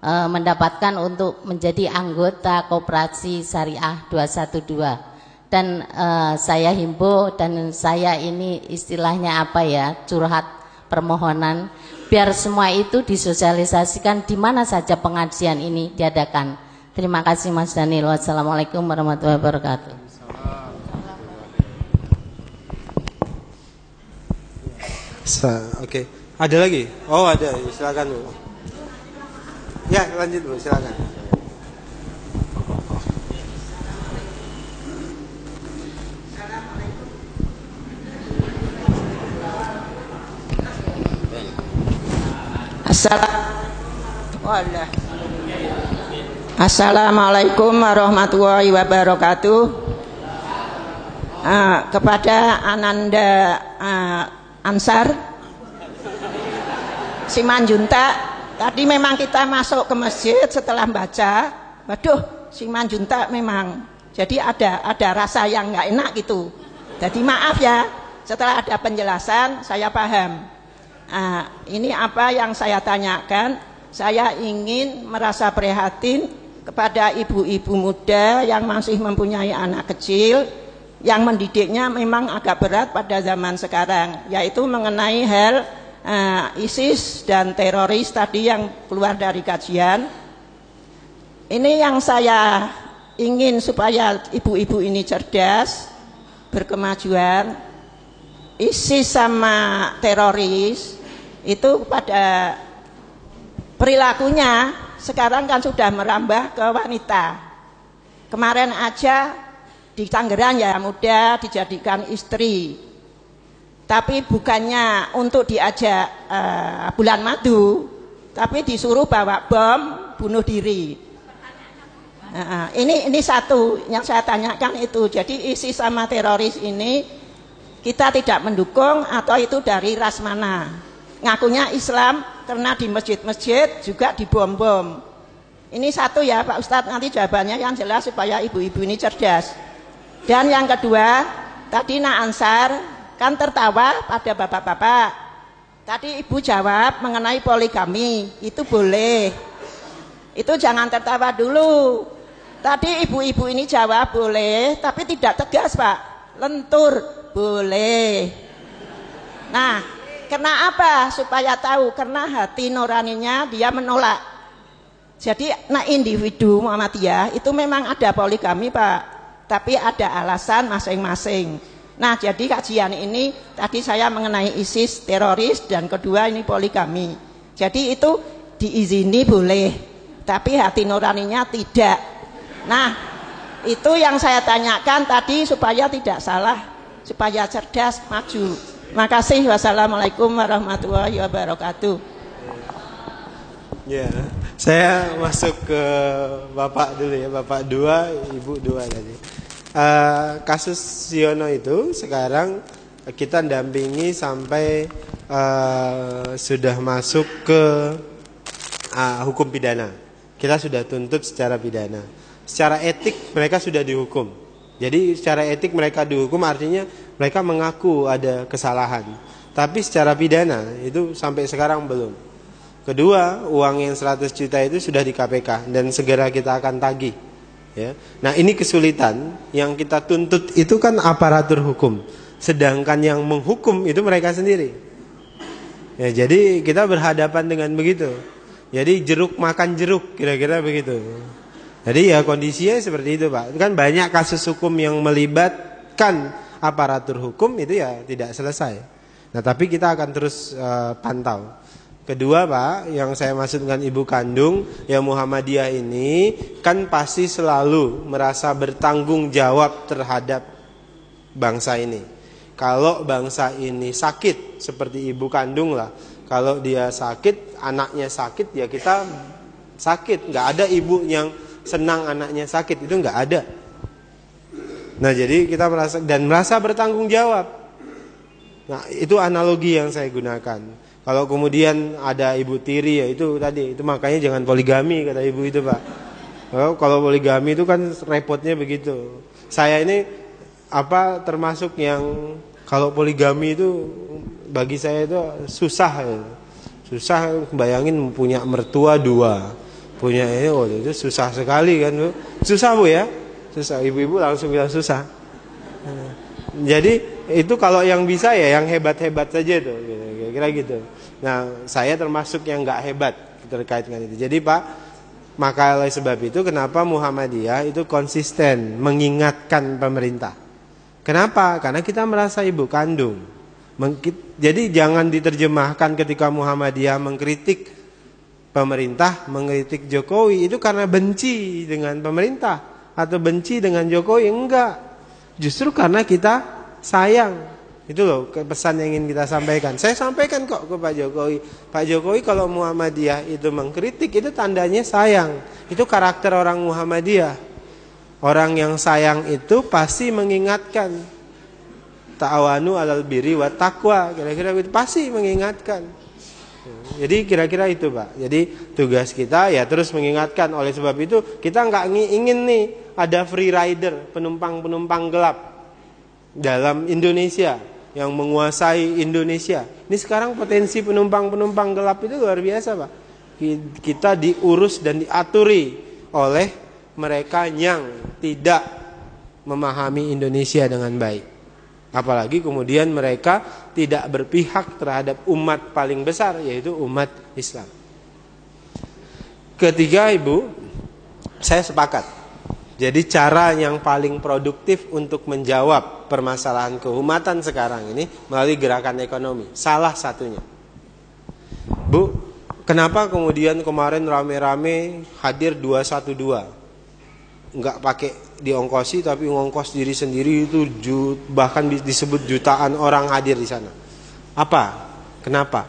e, mendapatkan untuk menjadi anggota koperasi syariah 212 dan e, saya himbau dan saya ini istilahnya apa ya curhat permohonan biar semua itu disosialisasikan di mana saja pengajian ini diadakan terima kasih Mas Daniel wassalamualaikum warahmatullahi wabarakatuh Oke. Okay. Ada lagi? Oh ada, silakan bu. Ya lanjut bu, silakan. Assalamualaikum warahmatullahi wabarakatuh. Uh, kepada Ananda uh, Ansar Simanjuntak tadi memang kita masuk ke masjid setelah baca, waduh Simanjuntak memang jadi ada ada rasa yang nggak enak gitu. Jadi maaf ya, setelah ada penjelasan saya paham. Nah, ini apa yang saya tanyakan. Saya ingin merasa prihatin kepada ibu-ibu muda yang masih mempunyai anak kecil yang mendidiknya memang agak berat pada zaman sekarang yaitu mengenai hal uh, ISIS dan teroris tadi yang keluar dari kajian ini yang saya ingin supaya ibu-ibu ini cerdas berkemajuan ISIS sama teroris itu pada perilakunya sekarang kan sudah merambah ke wanita. Kemarin aja di Tangerang ya muda dijadikan istri. Tapi bukannya untuk diajak uh, bulan madu tapi disuruh bawa bom bunuh diri. Uh, ini ini satu yang saya tanyakan itu. Jadi isi sama teroris ini kita tidak mendukung atau itu dari ras mana ngakunya Islam karena di masjid-masjid juga dibom-bom ini satu ya Pak Ustadz nanti jawabannya yang jelas supaya ibu-ibu ini cerdas dan yang kedua, tadi Nak Ansar kan tertawa pada bapak-bapak. Tadi ibu jawab mengenai poligami, itu boleh. Itu jangan tertawa dulu. Tadi ibu-ibu ini jawab boleh, tapi tidak tegas Pak. Lentur, boleh. Nah, karena apa? Supaya tahu, karena hati nuraninya dia menolak. Jadi, nah individu Muhammadiyah itu memang ada poligami Pak tapi ada alasan masing-masing. Nah, jadi kajian ini tadi saya mengenai ISIS teroris dan kedua ini poligami. Jadi itu diizini boleh, tapi hati nuraninya tidak. Nah, itu yang saya tanyakan tadi supaya tidak salah, supaya cerdas, maju. Makasih. Wassalamualaikum warahmatullahi wabarakatuh. Ya, saya masuk ke Bapak dulu ya, Bapak dua, Ibu dua tadi uh, kasus Siono itu sekarang kita dampingi sampai uh, sudah masuk ke uh, hukum pidana. Kita sudah tuntut secara pidana. Secara etik mereka sudah dihukum. Jadi secara etik mereka dihukum artinya mereka mengaku ada kesalahan. Tapi secara pidana itu sampai sekarang belum. Kedua, uang yang 100 juta itu sudah di KPK dan segera kita akan tagih Ya. Nah ini kesulitan yang kita tuntut itu kan aparatur hukum, sedangkan yang menghukum itu mereka sendiri. Ya, jadi kita berhadapan dengan begitu. Jadi jeruk makan jeruk kira-kira begitu. Jadi ya kondisinya seperti itu pak. Kan banyak kasus hukum yang melibatkan aparatur hukum itu ya tidak selesai. Nah tapi kita akan terus uh, pantau. Kedua Pak, yang saya maksud dengan ibu kandung yang Muhammadiyah ini kan pasti selalu merasa bertanggung jawab terhadap bangsa ini. Kalau bangsa ini sakit seperti ibu kandung lah, kalau dia sakit, anaknya sakit ya kita sakit. Nggak ada ibu yang senang anaknya sakit itu nggak ada. Nah jadi kita merasa dan merasa bertanggung jawab. Nah itu analogi yang saya gunakan. Kalau kemudian ada ibu tiri ya itu tadi itu makanya jangan poligami kata ibu itu pak. Kalau poligami itu kan repotnya begitu. Saya ini apa termasuk yang kalau poligami itu bagi saya itu susah ya. Susah bayangin punya mertua dua. Punya ini oh itu susah sekali kan. Susah Bu ya. Susah ibu-ibu langsung bilang susah. Jadi itu kalau yang bisa ya yang hebat-hebat saja tuh kira-kira gitu. Nah, saya termasuk yang nggak hebat terkait dengan itu. Jadi Pak, maka oleh sebab itu kenapa Muhammadiyah itu konsisten mengingatkan pemerintah. Kenapa? Karena kita merasa ibu kandung. Jadi jangan diterjemahkan ketika Muhammadiyah mengkritik pemerintah, mengkritik Jokowi itu karena benci dengan pemerintah atau benci dengan Jokowi enggak. Justru karena kita sayang itu loh pesan yang ingin kita sampaikan. Saya sampaikan kok ke Pak Jokowi. Pak Jokowi kalau Muhammadiyah itu mengkritik itu tandanya sayang. Itu karakter orang Muhammadiyah. Orang yang sayang itu pasti mengingatkan. Ta'awanu alal biri wa taqwa. Kira-kira itu pasti mengingatkan. Jadi kira-kira itu Pak. Jadi tugas kita ya terus mengingatkan. Oleh sebab itu kita nggak ingin nih ada free rider, penumpang-penumpang gelap dalam Indonesia yang menguasai Indonesia. Ini sekarang potensi penumpang-penumpang gelap itu luar biasa Pak. Kita diurus dan diaturi oleh mereka yang tidak memahami Indonesia dengan baik. Apalagi kemudian mereka tidak berpihak terhadap umat paling besar yaitu umat Islam. Ketiga Ibu, saya sepakat. Jadi cara yang paling produktif untuk menjawab permasalahan keumatan sekarang ini melalui gerakan ekonomi. Salah satunya. Bu, kenapa kemudian kemarin rame-rame hadir 212? Enggak pakai diongkosi tapi ngongkos diri sendiri itu bahkan disebut jutaan orang hadir di sana. Apa? Kenapa?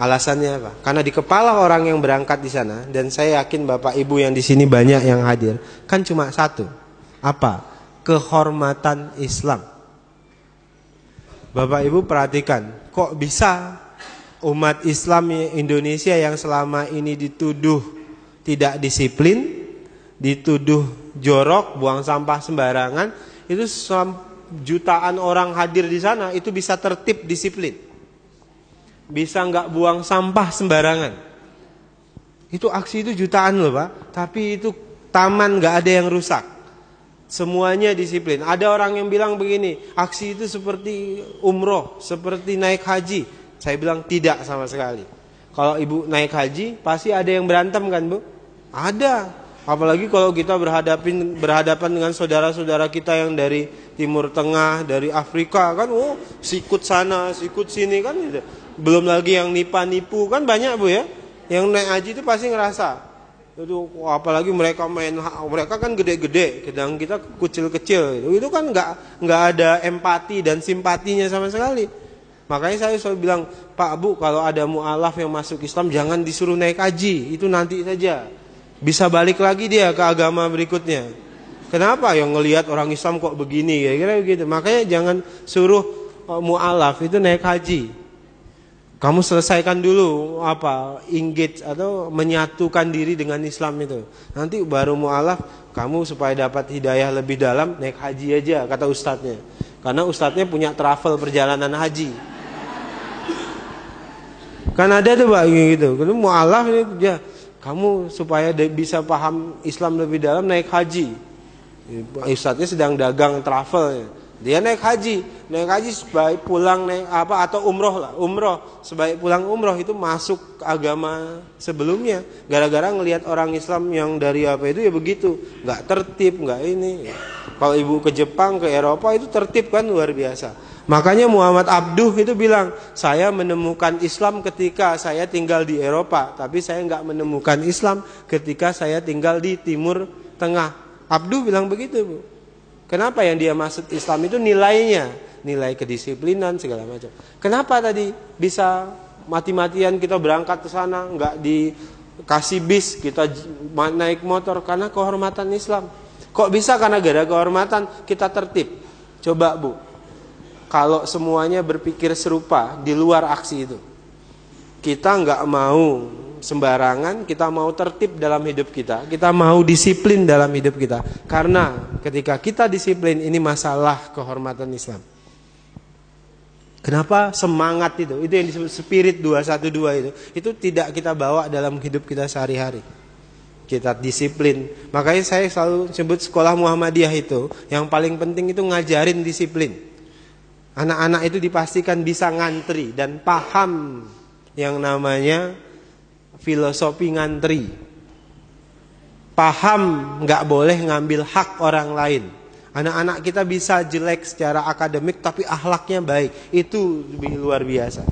Alasannya apa? Karena di kepala orang yang berangkat di sana dan saya yakin Bapak Ibu yang di sini banyak yang hadir, kan cuma satu. Apa? Kehormatan Islam. Bapak Ibu perhatikan, kok bisa umat Islam Indonesia yang selama ini dituduh tidak disiplin, dituduh jorok, buang sampah sembarangan, itu jutaan orang hadir di sana itu bisa tertib disiplin. Bisa nggak buang sampah sembarangan. Itu aksi itu jutaan loh Pak, tapi itu taman nggak ada yang rusak. Semuanya disiplin. Ada orang yang bilang begini, aksi itu seperti umroh, seperti naik haji. Saya bilang tidak sama sekali. Kalau ibu naik haji, pasti ada yang berantem kan bu? Ada. Apalagi kalau kita berhadapin berhadapan dengan saudara-saudara kita yang dari Timur Tengah, dari Afrika kan, oh sikut sana, sikut sini kan gitu. Belum lagi yang nipa-nipu kan banyak bu ya. Yang naik haji itu pasti ngerasa. Itu apalagi mereka main mereka kan gede-gede, sedang kita kecil-kecil. Itu kan nggak nggak ada empati dan simpatinya sama sekali. Makanya saya selalu bilang, Pak Bu, kalau ada mualaf yang masuk Islam jangan disuruh naik haji, itu nanti saja bisa balik lagi dia ke agama berikutnya. Kenapa yang ngelihat orang Islam kok begini ya kira gitu. Makanya jangan suruh uh, mualaf itu naik haji. Kamu selesaikan dulu apa engage atau menyatukan diri dengan Islam itu. Nanti baru mualaf kamu supaya dapat hidayah lebih dalam naik haji aja kata ustadznya. Karena ustadznya punya travel perjalanan haji. Kan ada tuh pak gitu. Kalau mualaf ini ya kamu supaya bisa paham Islam lebih dalam naik haji. Ustadznya sedang dagang travel. Dia naik haji, naik haji sebaik pulang naik apa atau umroh lah, umroh sebaik pulang umroh itu masuk agama sebelumnya. Gara-gara ngelihat orang Islam yang dari apa itu ya begitu, nggak tertib, nggak ini. Kalau ibu ke Jepang, ke Eropa itu tertib kan luar biasa. Makanya Muhammad Abduh itu bilang, saya menemukan Islam ketika saya tinggal di Eropa, tapi saya nggak menemukan Islam ketika saya tinggal di Timur Tengah. Abduh bilang begitu, Bu. Kenapa yang dia maksud Islam itu nilainya, nilai kedisiplinan segala macam. Kenapa tadi bisa mati-matian kita berangkat ke sana, nggak dikasih bis, kita naik motor karena kehormatan Islam. Kok bisa karena gara kehormatan kita tertib? Coba Bu, kalau semuanya berpikir serupa di luar aksi itu. Kita nggak mau sembarangan, kita mau tertib dalam hidup kita, kita mau disiplin dalam hidup kita. Karena ketika kita disiplin ini masalah kehormatan Islam. Kenapa semangat itu? Itu yang disebut spirit 212 itu. Itu tidak kita bawa dalam hidup kita sehari-hari. Kita disiplin. Makanya saya selalu sebut sekolah Muhammadiyah itu yang paling penting itu ngajarin disiplin. Anak-anak itu dipastikan bisa ngantri dan paham yang namanya filosofi ngantri. Paham nggak boleh ngambil hak orang lain. Anak-anak kita bisa jelek secara akademik tapi ahlaknya baik. Itu lebih luar biasa.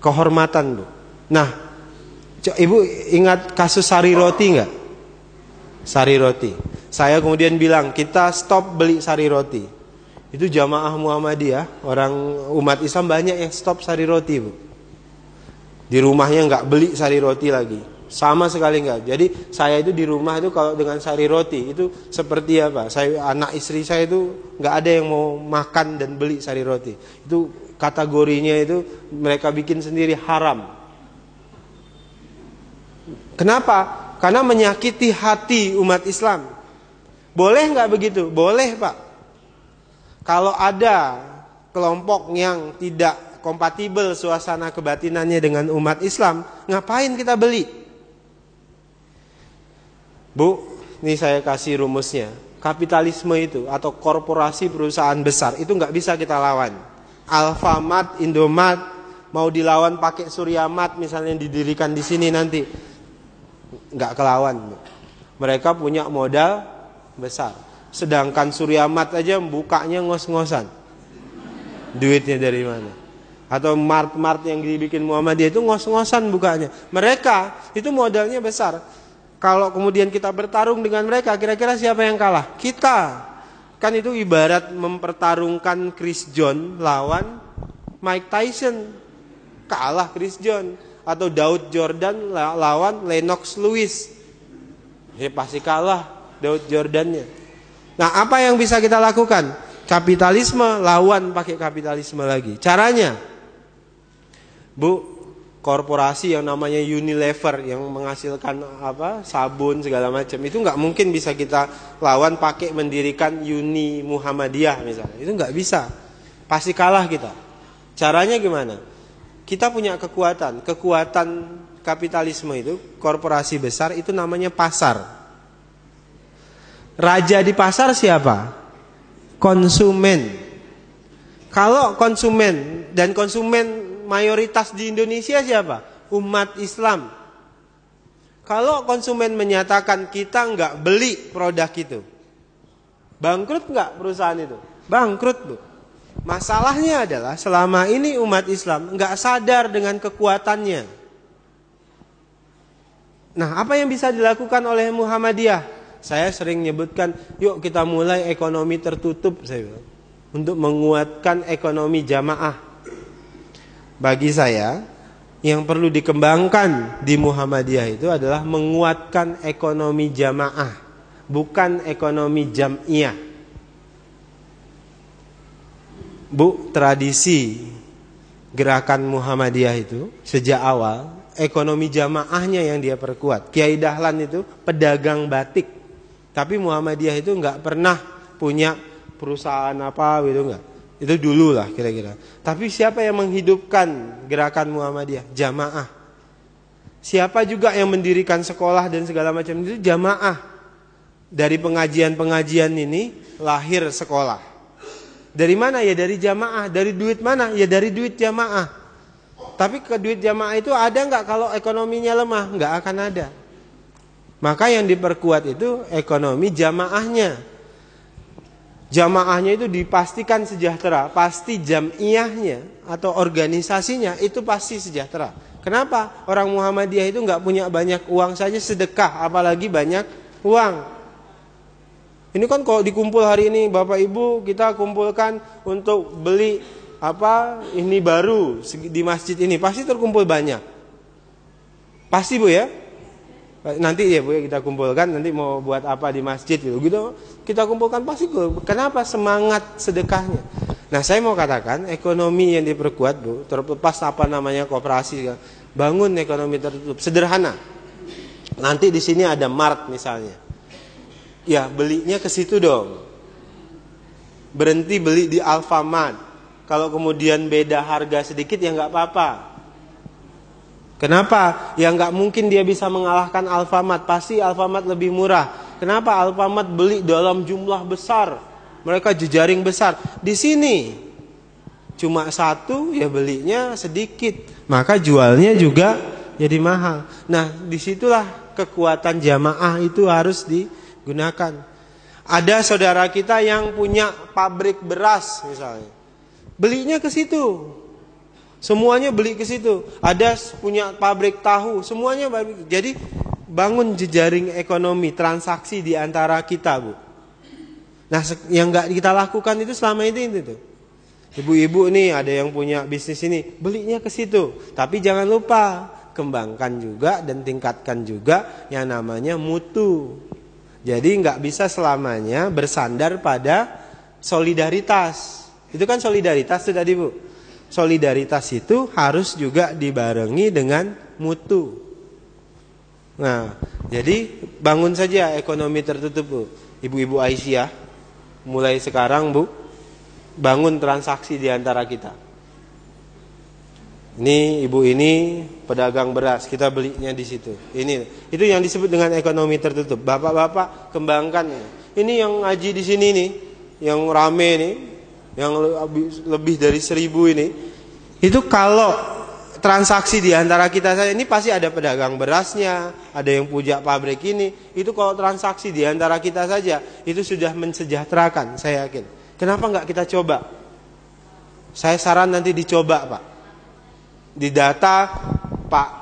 Kehormatan, Bu. Nah, Ibu ingat kasus sari roti nggak? Sari roti. Saya kemudian bilang kita stop beli sari roti. Itu jamaah Muhammadiyah, orang umat Islam banyak yang stop sari roti, Bu. Di rumahnya nggak beli sari roti lagi. Sama sekali nggak. Jadi saya itu di rumah itu kalau dengan sari roti itu seperti apa? Saya anak istri saya itu nggak ada yang mau makan dan beli sari roti. Itu kategorinya itu mereka bikin sendiri haram. Kenapa? Karena menyakiti hati umat Islam. Boleh nggak begitu? Boleh pak. Kalau ada kelompok yang tidak kompatibel suasana kebatinannya dengan umat Islam, ngapain kita beli? Bu, ini saya kasih rumusnya. Kapitalisme itu atau korporasi perusahaan besar itu nggak bisa kita lawan. Alfamart, Indomart mau dilawan pakai Suryamat misalnya didirikan di sini nanti nggak kelawan. Mereka punya modal besar. Sedangkan Suryamat aja bukanya ngos-ngosan. Duitnya dari mana? Atau mart-mart yang dibikin Muhammadiyah itu ngos-ngosan bukanya. Mereka itu modalnya besar. Kalau kemudian kita bertarung dengan mereka, kira-kira siapa yang kalah? Kita. Kan itu ibarat mempertarungkan Chris John lawan Mike Tyson. Kalah Chris John atau Daud Jordan lawan Lennox Lewis. Ya pasti kalah Daud Jordannya. Nah, apa yang bisa kita lakukan? Kapitalisme lawan pakai kapitalisme lagi. Caranya Bu, korporasi yang namanya Unilever yang menghasilkan apa sabun segala macam itu nggak mungkin bisa kita lawan pakai mendirikan Uni Muhammadiyah misalnya. Itu nggak bisa. Pasti kalah kita. Caranya gimana? Kita punya kekuatan. Kekuatan kapitalisme itu korporasi besar itu namanya pasar. Raja di pasar siapa? Konsumen. Kalau konsumen dan konsumen mayoritas di Indonesia siapa? Umat Islam. Kalau konsumen menyatakan kita nggak beli produk itu, bangkrut nggak perusahaan itu? Bangkrut bu. Masalahnya adalah selama ini umat Islam nggak sadar dengan kekuatannya. Nah, apa yang bisa dilakukan oleh Muhammadiyah? Saya sering nyebutkan, yuk kita mulai ekonomi tertutup, saya bilang, untuk menguatkan ekonomi jamaah bagi saya yang perlu dikembangkan di Muhammadiyah itu adalah menguatkan ekonomi jamaah, bukan ekonomi jamiyah. Bu, tradisi gerakan Muhammadiyah itu sejak awal ekonomi jamaahnya yang dia perkuat. Kiai Dahlan itu pedagang batik, tapi Muhammadiyah itu nggak pernah punya perusahaan apa gitu nggak. Itu dulu lah kira-kira. Tapi siapa yang menghidupkan gerakan Muhammadiyah? Jamaah. Siapa juga yang mendirikan sekolah dan segala macam itu? Jamaah. Dari pengajian-pengajian ini lahir sekolah. Dari mana ya? Dari jamaah. Dari duit mana? Ya dari duit jamaah. Tapi ke duit jamaah itu ada nggak kalau ekonominya lemah? Nggak akan ada. Maka yang diperkuat itu ekonomi jamaahnya jamaahnya itu dipastikan sejahtera, pasti jamiyahnya atau organisasinya itu pasti sejahtera. Kenapa? Orang Muhammadiyah itu nggak punya banyak uang saja sedekah, apalagi banyak uang. Ini kan kalau dikumpul hari ini Bapak Ibu kita kumpulkan untuk beli apa ini baru di masjid ini pasti terkumpul banyak. Pasti Bu ya? nanti ya bu ya kita kumpulkan nanti mau buat apa di masjid gitu gitu kita kumpulkan pasti kenapa semangat sedekahnya nah saya mau katakan ekonomi yang diperkuat bu terlepas apa namanya kooperasi bangun ekonomi tertutup sederhana nanti di sini ada mart misalnya ya belinya ke situ dong berhenti beli di Alfamart kalau kemudian beda harga sedikit ya nggak apa-apa Kenapa? Ya nggak mungkin dia bisa mengalahkan Alfamart. Pasti Alfamart lebih murah. Kenapa Alfamart beli dalam jumlah besar? Mereka jejaring besar. Di sini cuma satu ya belinya sedikit. Maka jualnya juga jadi mahal. Nah di situlah kekuatan jamaah itu harus digunakan. Ada saudara kita yang punya pabrik beras misalnya. Belinya ke situ. Semuanya beli ke situ. Ada punya pabrik tahu, semuanya pabrik. Jadi bangun jejaring ekonomi, transaksi di antara kita, Bu. Nah, yang nggak kita lakukan itu selama ini itu. Ibu-ibu nih ada yang punya bisnis ini, belinya ke situ. Tapi jangan lupa kembangkan juga dan tingkatkan juga yang namanya mutu. Jadi nggak bisa selamanya bersandar pada solidaritas. Itu kan solidaritas sudah Bu. solidaritas itu harus juga dibarengi dengan mutu. Nah, jadi bangun saja ekonomi tertutup, Bu. Ibu-ibu Aisyah, mulai sekarang, Bu, bangun transaksi di antara kita. Ini ibu ini pedagang beras, kita belinya di situ. Ini itu yang disebut dengan ekonomi tertutup. Bapak-bapak kembangkan. Ini yang ngaji di sini nih, yang rame nih, yang lebih dari seribu ini. Itu kalau transaksi di antara kita saja ini pasti ada pedagang berasnya, ada yang puja pabrik ini. Itu kalau transaksi di antara kita saja itu sudah mensejahterakan, saya yakin. Kenapa nggak kita coba? Saya saran nanti dicoba, Pak di data Pak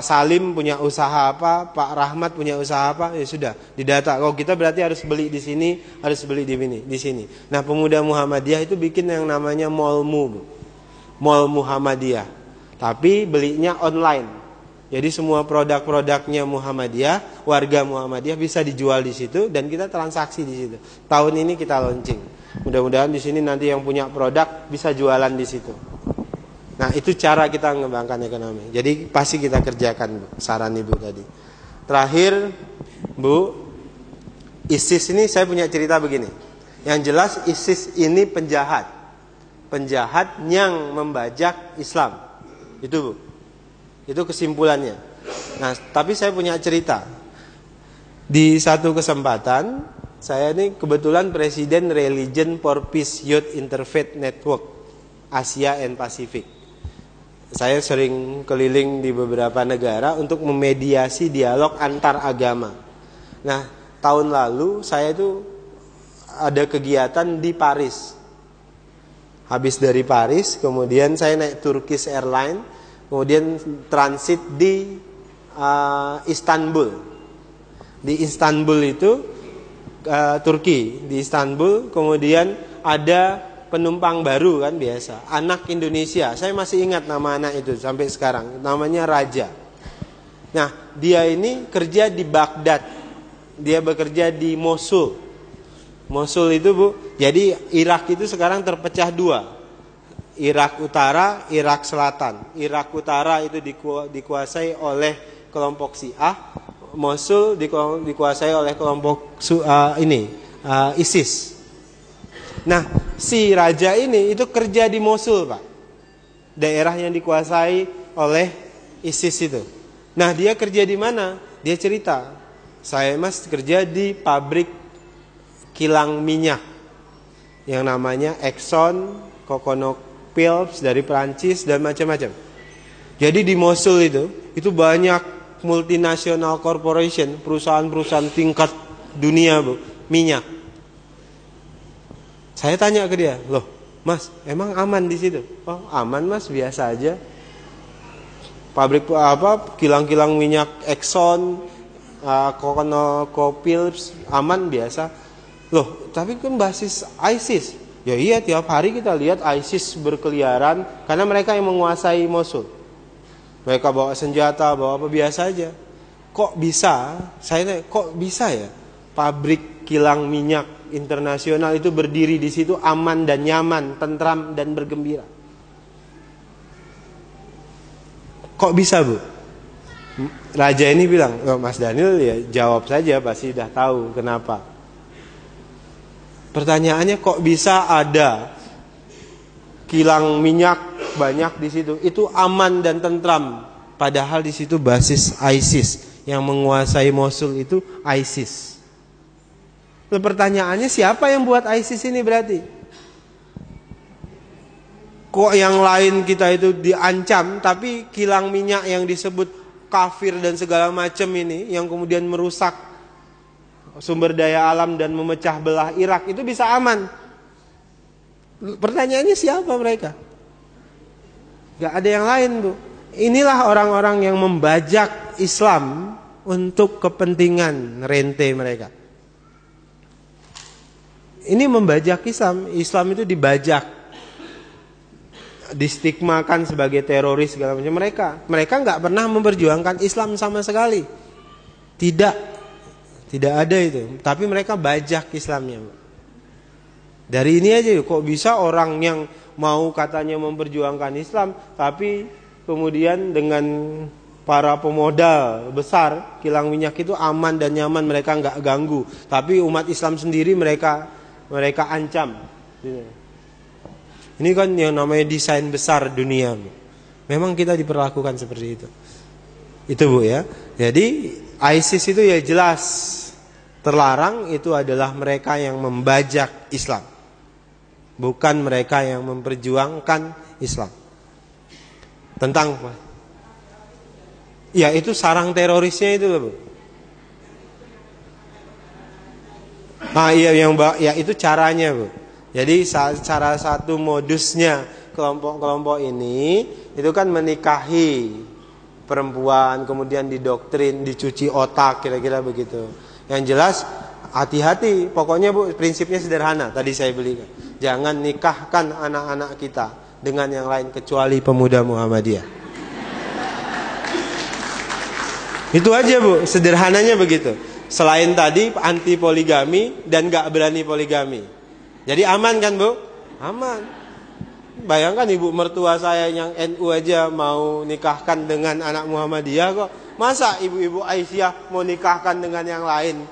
Salim punya usaha apa, Pak Rahmat punya usaha apa, ya sudah didata. Kalau kita berarti harus beli di sini, harus beli di sini, di sini. Nah, pemuda Muhammadiyah itu bikin yang namanya Mallmu, Mall Muhammadiyah. Tapi belinya online. Jadi semua produk-produknya Muhammadiyah, warga Muhammadiyah bisa dijual di situ dan kita transaksi di situ. Tahun ini kita launching. Mudah-mudahan di sini nanti yang punya produk bisa jualan di situ. Nah itu cara kita mengembangkan ekonomi. Jadi pasti kita kerjakan Bu, saran Ibu tadi. Terakhir Bu, ISIS ini saya punya cerita begini. Yang jelas ISIS ini penjahat. Penjahat yang membajak Islam. Itu. Itu kesimpulannya. Nah tapi saya punya cerita. Di satu kesempatan saya ini kebetulan Presiden Religion for Peace Youth Interfaith Network Asia and Pacific saya sering keliling di beberapa negara untuk memediasi dialog antar agama. Nah, tahun lalu saya itu ada kegiatan di Paris. Habis dari Paris, kemudian saya naik Turkish Airlines, kemudian transit di uh, Istanbul. Di Istanbul itu uh, Turki, di Istanbul, kemudian ada penumpang baru kan biasa. Anak Indonesia, saya masih ingat nama anak itu sampai sekarang. Namanya Raja. Nah, dia ini kerja di Baghdad. Dia bekerja di Mosul. Mosul itu Bu, jadi Irak itu sekarang terpecah dua. Irak Utara, Irak Selatan. Irak Utara itu dikuasai oleh kelompok Syiah, Mosul dikuasai oleh kelompok uh, ini uh, ISIS. Nah, si raja ini itu kerja di Mosul, Pak. Daerah yang dikuasai oleh ISIS itu. Nah, dia kerja di mana? Dia cerita, saya mas kerja di pabrik kilang minyak yang namanya Exxon, ConocoPhillips dari Perancis dan macam-macam. Jadi di Mosul itu itu banyak multinasional corporation, perusahaan-perusahaan tingkat dunia, Bu, minyak. Saya tanya ke dia, loh, Mas, emang aman di situ? Oh, aman Mas, biasa aja. Pabrik apa? Kilang-kilang minyak Exxon, uh, ConocoPhillips aman biasa. Loh, tapi kan basis ISIS. Ya iya, tiap hari kita lihat ISIS berkeliaran karena mereka yang menguasai Mosul. Mereka bawa senjata, bawa apa biasa aja. Kok bisa? Saya tanya, kok bisa ya? Pabrik kilang minyak internasional itu berdiri di situ aman dan nyaman, tentram dan bergembira. Kok bisa bu? Raja ini bilang, oh, Mas Daniel ya jawab saja pasti sudah tahu kenapa. Pertanyaannya kok bisa ada kilang minyak banyak di situ? Itu aman dan tentram. Padahal di situ basis ISIS yang menguasai Mosul itu ISIS. Pertanyaannya siapa yang buat ISIS ini berarti? Kok yang lain kita itu diancam tapi kilang minyak yang disebut kafir dan segala macam ini yang kemudian merusak sumber daya alam dan memecah belah Irak itu bisa aman. Pertanyaannya siapa mereka? Gak ada yang lain tuh. Inilah orang-orang yang membajak Islam untuk kepentingan rente mereka. Ini membajak Islam. Islam itu dibajak. Distigmakan sebagai teroris segala macam. Mereka mereka nggak pernah memperjuangkan Islam sama sekali. Tidak. Tidak ada itu. Tapi mereka bajak Islamnya. Dari ini aja kok bisa orang yang mau katanya memperjuangkan Islam, tapi kemudian dengan para pemodal besar kilang minyak itu aman dan nyaman mereka nggak ganggu, tapi umat Islam sendiri mereka mereka ancam. Ini kan yang namanya desain besar dunia. Memang kita diperlakukan seperti itu. Itu Bu ya. Jadi ISIS itu ya jelas terlarang itu adalah mereka yang membajak Islam. Bukan mereka yang memperjuangkan Islam. Tentang apa? Ya itu sarang terorisnya itu loh Bu. Ah iya yang ya itu caranya Bu. Jadi cara satu modusnya kelompok-kelompok ini itu kan menikahi perempuan, kemudian didoktrin, dicuci otak, kira-kira begitu. Yang jelas hati-hati, pokoknya Bu, prinsipnya sederhana tadi saya belikan. Jangan nikahkan anak-anak kita dengan yang lain kecuali pemuda Muhammadiyah. Itu aja Bu, sederhananya begitu. Selain tadi anti poligami dan gak berani poligami. Jadi aman kan bu? Aman. Bayangkan ibu mertua saya yang NU aja mau nikahkan dengan anak Muhammadiyah kok. Masa ibu-ibu Aisyah mau nikahkan dengan yang lain?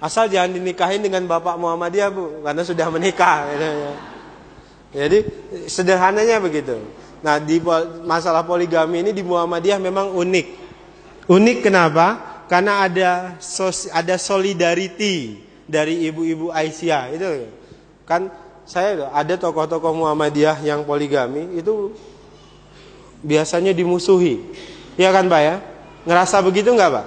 Asal jangan dinikahin dengan bapak Muhammadiyah bu, karena sudah menikah. Gitu ya. Jadi sederhananya begitu. Nah di masalah poligami ini di Muhammadiyah memang unik. Unik kenapa? Karena ada sos, ada solidarity dari ibu-ibu Aisyah itu Kan saya ada tokoh-tokoh Muhammadiyah yang poligami itu biasanya dimusuhi. Iya kan Pak ya? Ngerasa begitu nggak Pak?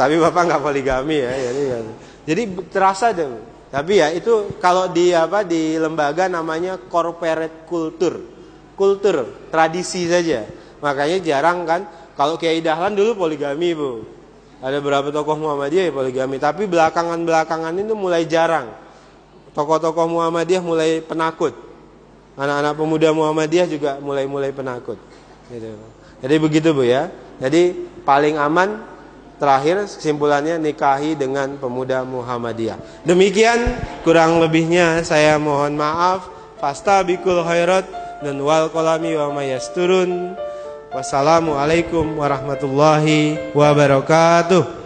Tapi Bapak nggak poligami ya. Jadi, ya. jadi terasa deh. Tapi ya itu kalau di apa di lembaga namanya corporate culture. Kultur, tradisi saja. Makanya jarang kan kalau Kiai Dahlan dulu poligami, Bu. Ada beberapa tokoh Muhammadiyah ya poligami, tapi belakangan-belakangan itu mulai jarang tokoh-tokoh Muhammadiyah mulai penakut. Anak-anak pemuda Muhammadiyah juga mulai-mulai penakut. Gitu. Jadi begitu Bu ya. Jadi paling aman terakhir kesimpulannya nikahi dengan pemuda Muhammadiyah. Demikian kurang lebihnya saya mohon maaf. Fasta bikul khairat dan wal kolami wa mayasturun. Wassalamualaikum warahmatullahi wabarakatuh.